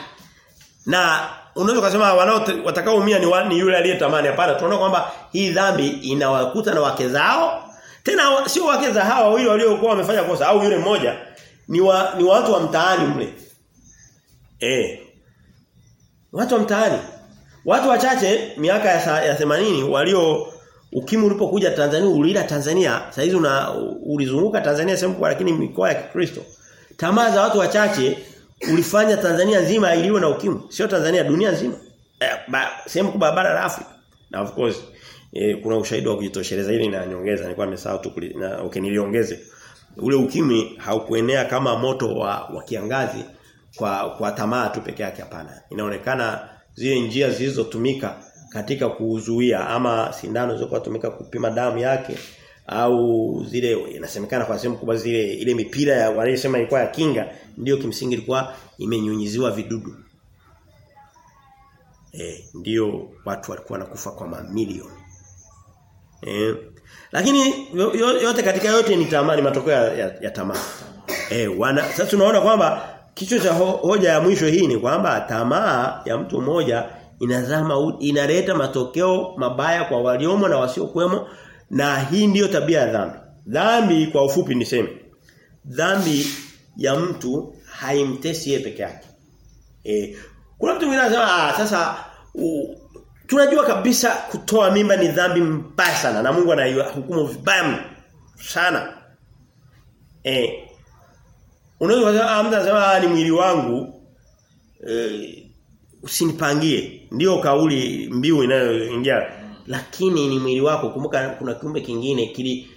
A: Na unaweza kusema wanao watakaoumia ni, wani yule aliyetamani. Hapana tunaona kwamba hii dhambi inawakuta na wake zao. Tena sio wake za hawa wawili waliokuwa wamefanya kosa au yule mmoja. Ni wa, ni watu wa mtaani mle. Eh watu wa mtaani watu wachache miaka ya, ya 80 walio ukimwi ulipokuja Tanzania ulila Tanzania saizi una ulizunguka Tanzania sehemu kwa lakini mikoa ya Kikristo. Tamaa za watu wachache ulifanya Tanzania nzima iliwe na ukimwi. Sio Tanzania dunia nzima. Eh, sehemu kubwa bara la Afrika. Na of course eh, kuna ushahidi wa kujitosheleza. Ili na nyongeza nilikuwa nimesahau tu na okay niliongeze. Ule ukimwi haukuenea kama moto wa, wa kiangazi kwa kwa tamaa tu peke yake hapana. Inaonekana zile njia zilizotumika katika kuuzuia ama sindano zilizotumika kupima damu yake au zile inasemekana kwa sehemu kubwa zile ile mipira ya walisema ilikuwa ya kinga ndio kimsingi ilikuwa imenyunyiziwa vidudu. Eh ndio watu walikuwa nakufa kwa mamilioni. Eh lakini yote katika yote ni tamaa ni matokeo ya, ya, ya tamaa. Eh wana sasa tunaona kwamba kichwa cha ho, hoja ya mwisho hii ni kwamba tamaa ya mtu mmoja inazama inaleta matokeo mabaya kwa waliomo na wasiokuwemo na hii ndiyo tabia ya dhambi. Dhambi kwa ufupi niseme. Dhambi ya mtu haimtesi yeye peke yake. E, kuna mtu mwingine anasema ah sasa u, tunajua kabisa kutoa mimba ni dhambi mbaya sana na Mungu anaihukumu vibaya sana. Eh Unaweza kusema ah mtu anasema ni mwili wangu eh usinipangie. Ndio kauli mbiu inayoingia lakini ni mwili wako kumbuka kuna kiumbe kingine kili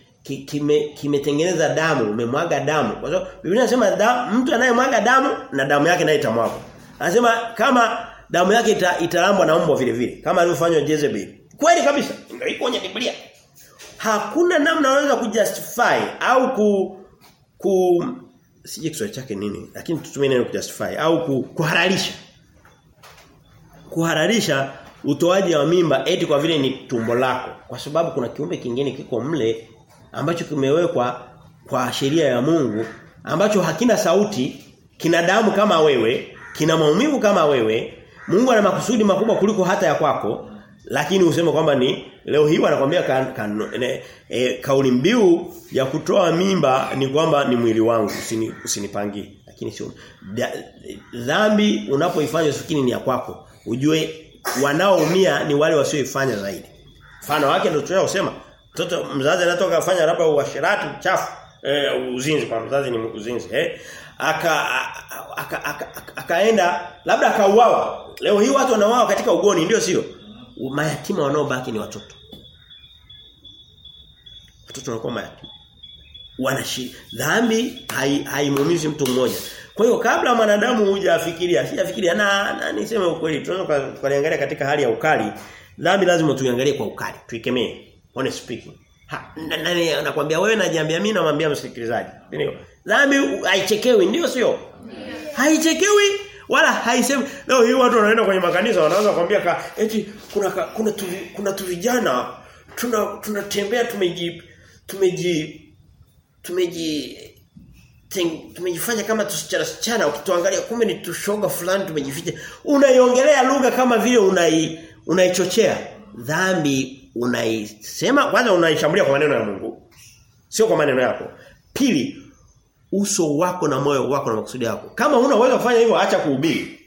A: kimetengeneza kime damu umemwaga damu kwa sababu Biblia inasema mtu anayemwaga damu na damu yake nayo itamwaga anasema kama damu yake ita, italambwa na mbwa vile vile kama alivyofanywa Jezebel. Kweli kabisa. Ndio iko kwenye Biblia. Hakuna namna unaweza kujustify au ku ku sije Kiswahili chake nini lakini tutumie neno kujustify au ku, kuhalalisha. Kuhalalisha utoaji wa mimba eti kwa vile ni tumbo lako kwa sababu kuna kiumbe kingine kiko mle ambacho kimewekwa kwa sheria ya Mungu ambacho hakina sauti kina damu kama wewe kina maumivu kama wewe Mungu ana makusudi makubwa kuliko hata ya kwako lakini useme kwamba ni leo hii wanakuambia ka, ka, e, kauli mbiu ya kutoa mimba ni kwamba ni mwili wangu usini, usinipangie. Lakini sio dhambi unapoifanya usikini ni ya kwako. Ujue wanaoumia ni wale wasioifanya zaidi. Mfano wake ndio tunayosema mtoto mzazi anatoka afanya labda uasherati chafu eh, uzinzi kwa mzazi ni uzinzi eh. Aka akaenda aka, aka, aka labda akauawa. Leo hii watu wanauawa katika ugoni ndio sio mayatima wanaobaki ni watoto watoto wanakuwa mayatima wanashi dhambi haimuumizi hai mtu mmoja kwa hiyo kabla mwanadamu huja afikiria sijafikiria na, na niseme ukweli tunaweza kuangalia katika hali ya ukali dhambi lazima tuiangalie kwa ukali tuikemee honest speaking Ha, nani anakuambia wewe najiambia mimi namwambia msikilizaji. Ndio. Dhambi haichekewi ndio sio? Haichekewi wala haisemi. Leo hii watu wanaenda kwenye makanisa wanaanza kuambia eti kuna kuna tu, kuna tu vijana tuna tunatembea tumeji tumeji tumeji tumejifanya kama tusichana sichana ukituangalia kumbe ni tushoga fulani tumejificha. Unaiongelea lugha kama vile unai unaichochea. Dhambi unaisema kwanza unaishambulia kwa maneno ya Mungu. Sio kwa maneno yako. Pili uso wako na moyo wako na makusudi yako. Kama una uwezo kufanya hivyo acha kuhubiri.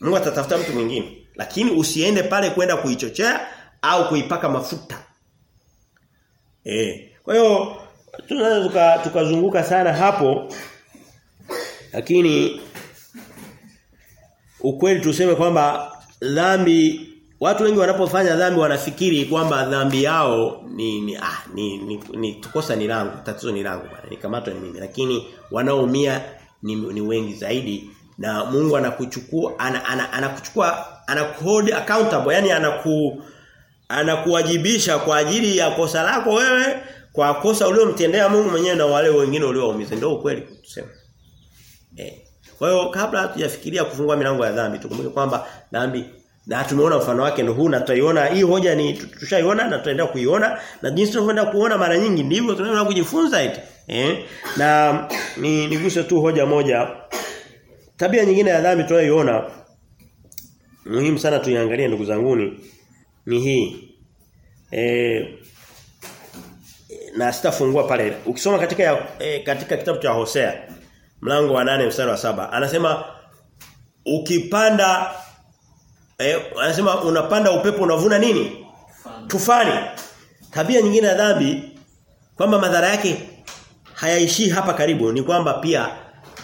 A: Mungu atatafuta mtu mwingine. Lakini usiende pale kwenda kuichochea au kuipaka mafuta. Eh. Kwa hiyo tunaweza tukazunguka sana hapo lakini ukweli tuseme kwamba dhambi Watu wengi wanapofanya dhambi wanafikiri kwamba dhambi yao ni ni ah, ni, ni, ni tukosa ni langu, tatizo ni langu bwana. Nikamatwa ni mimi. Lakini wanaoumia ni, ni wengi zaidi na Mungu anakuchukua anakuchukua ana, ana anakuhold accountable, yani anaku anakuwajibisha kwa ajili ya kosa lako wewe, kwa kosa uliomtendea Mungu mwenyewe na wale wengine uliowaumiza. Ndio ukweli tuseme. Eh. Kwa hiyo kabla hatujafikiria kufungua milango ya dhambi, tukumbuke kwamba dhambi na tumeona mfano wake ndio huu na tutaiona hii hoja ni tushaiona na tutaendelea kuiona na jinsi tunavyoenda kuona mara nyingi ndivyo tunaenda kujifunza eti eh na ni niguse tu hoja moja tabia nyingine ya dhambi tunayoiona muhimu sana tuiangalie ndugu zanguni ni hii E, na sitafungua pale ukisoma katika ya, e, katika kitabu cha Hosea mlango wa nane mstari wa saba anasema ukipanda Eh, anasema unapanda upepo unavuna nini? Tufani. Tabia nyingine ya dhambi kwamba madhara yake hayaishii hapa karibu ni kwamba pia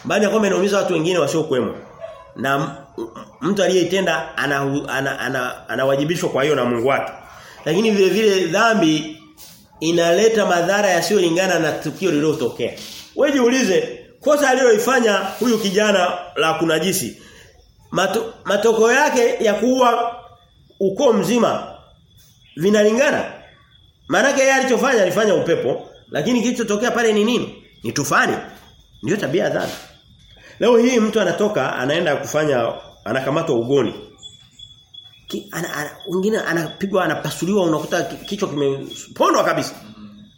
A: baada ya kwamba inaumiza watu wengine wasiokuwemo na mtu aliyeitenda anawajibishwa ana, ana, ana, ana kwa hiyo na Mungu wake. Lakini vile vile dhambi inaleta madhara yasiyolingana na tukio lililotokea. Wewe jiulize kosa aliyoifanya huyu kijana la kunajisi Mato, matoko yake ya kuua ukoo mzima vinalingana. Maana yake yeye alichofanya alifanya upepo, lakini kilichotokea pale ni nini? Ni tufani. Ndio tabia dhambi. Leo hii mtu anatoka anaenda kufanya anakamatwa ugoni. Ki, ana, ana, anapigwa anapasuliwa unakuta kichwa kimepondwa kabisa.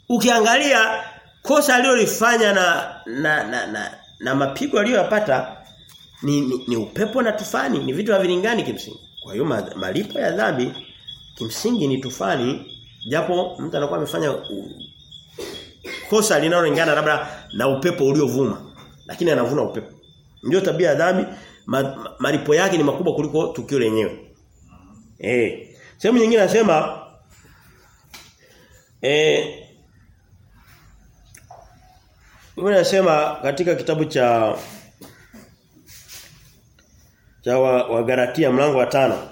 A: Ukiangalia kosa alilolifanya na na na, na, na mapigo aliyoyapata ni, ni, ni upepo na tufani ni vitu havilingani kimsingi kwa hiyo malipo ya dhambi kimsingi ni tufani japo mtu anakuwa amefanya uh, kosa linalolingana labda na upepo uliovuma lakini anavuna upepo ndio tabia ya dhambi ma, ma, malipo yake ni makubwa kuliko tukio lenyewe eh sehemu nyingine anasema eh Biblia inasema katika kitabu cha cha wa, wa Galatia mlango wa tano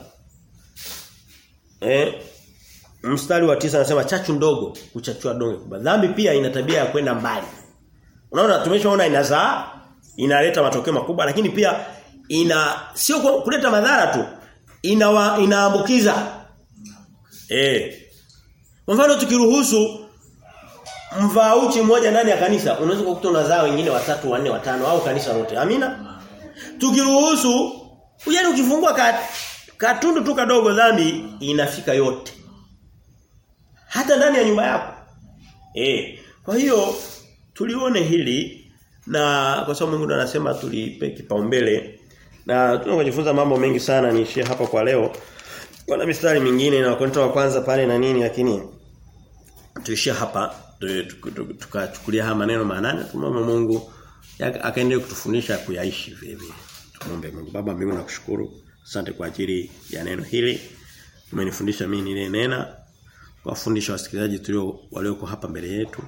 A: Eh mstari wa tisa anasema chachu ndogo kuchachua donge kubwa. Dhambi pia ina tabia ya kwenda mbali. Unaona tumeshaona inazaa inaleta matokeo makubwa lakini pia ina sio kuleta madhara tu inawa, inaambukiza. Eh. Kwa mfano tukiruhusu mvaa uchi mmoja ndani ya kanisa, unaweza kukuta unazaa wengine watatu, wanne, watano au kanisa lote. Amina? Tukiruhusu, yaani ukifungua kat, katundu tu kadogo dhambi inafika yote. Hata ndani ya nyumba yako. Eh. Kwa hiyo tulione hili na kwa sababu Mungu anasema tulipe kipaumbele na tunakujifunza mambo mengi sana niishie hapa kwa leo. Kuna mistari mingine na wakonto wa kwanza pale na nini lakini tuishie hapa tukachukulia haya maneno maanani tumwombe Mungu akaendelee kutufundisha kuyaishi vile vile. Tumombe Mungu Baba mimi nakushukuru. Asante kwa ajili ya neno hili. Umenifundisha mimi nile nena wafundisha wasikilizaji tulio walioko hapa mbele yetu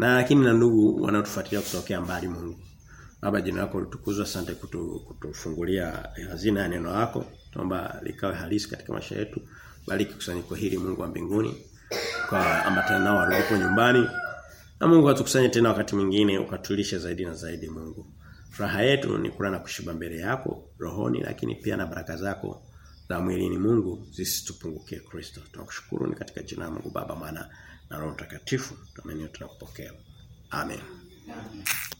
A: na lakini na ndugu wanaotufuatilia kutokea mbali Mungu. Baba jina lako litukuzwe asante kutu, kutufungulia hazina ya neno lako. Tuomba likawe halisi katika maisha yetu. Bariki kusanyiko hili Mungu wa mbinguni. Kwa ambatana nao walioko nyumbani. Na Mungu atukusanye tena wakati mwingine ukatulishe zaidi na zaidi Mungu. Furaha yetu ni kula na kushiba mbele yako rohoni lakini pia na baraka zako za mwilini Mungu zisitupungukie Kristo. Tunakushukuru ni katika jina la Mungu Baba Mwana na Roho Mtakatifu. Tumaini tunakupokea. Amen. Amen.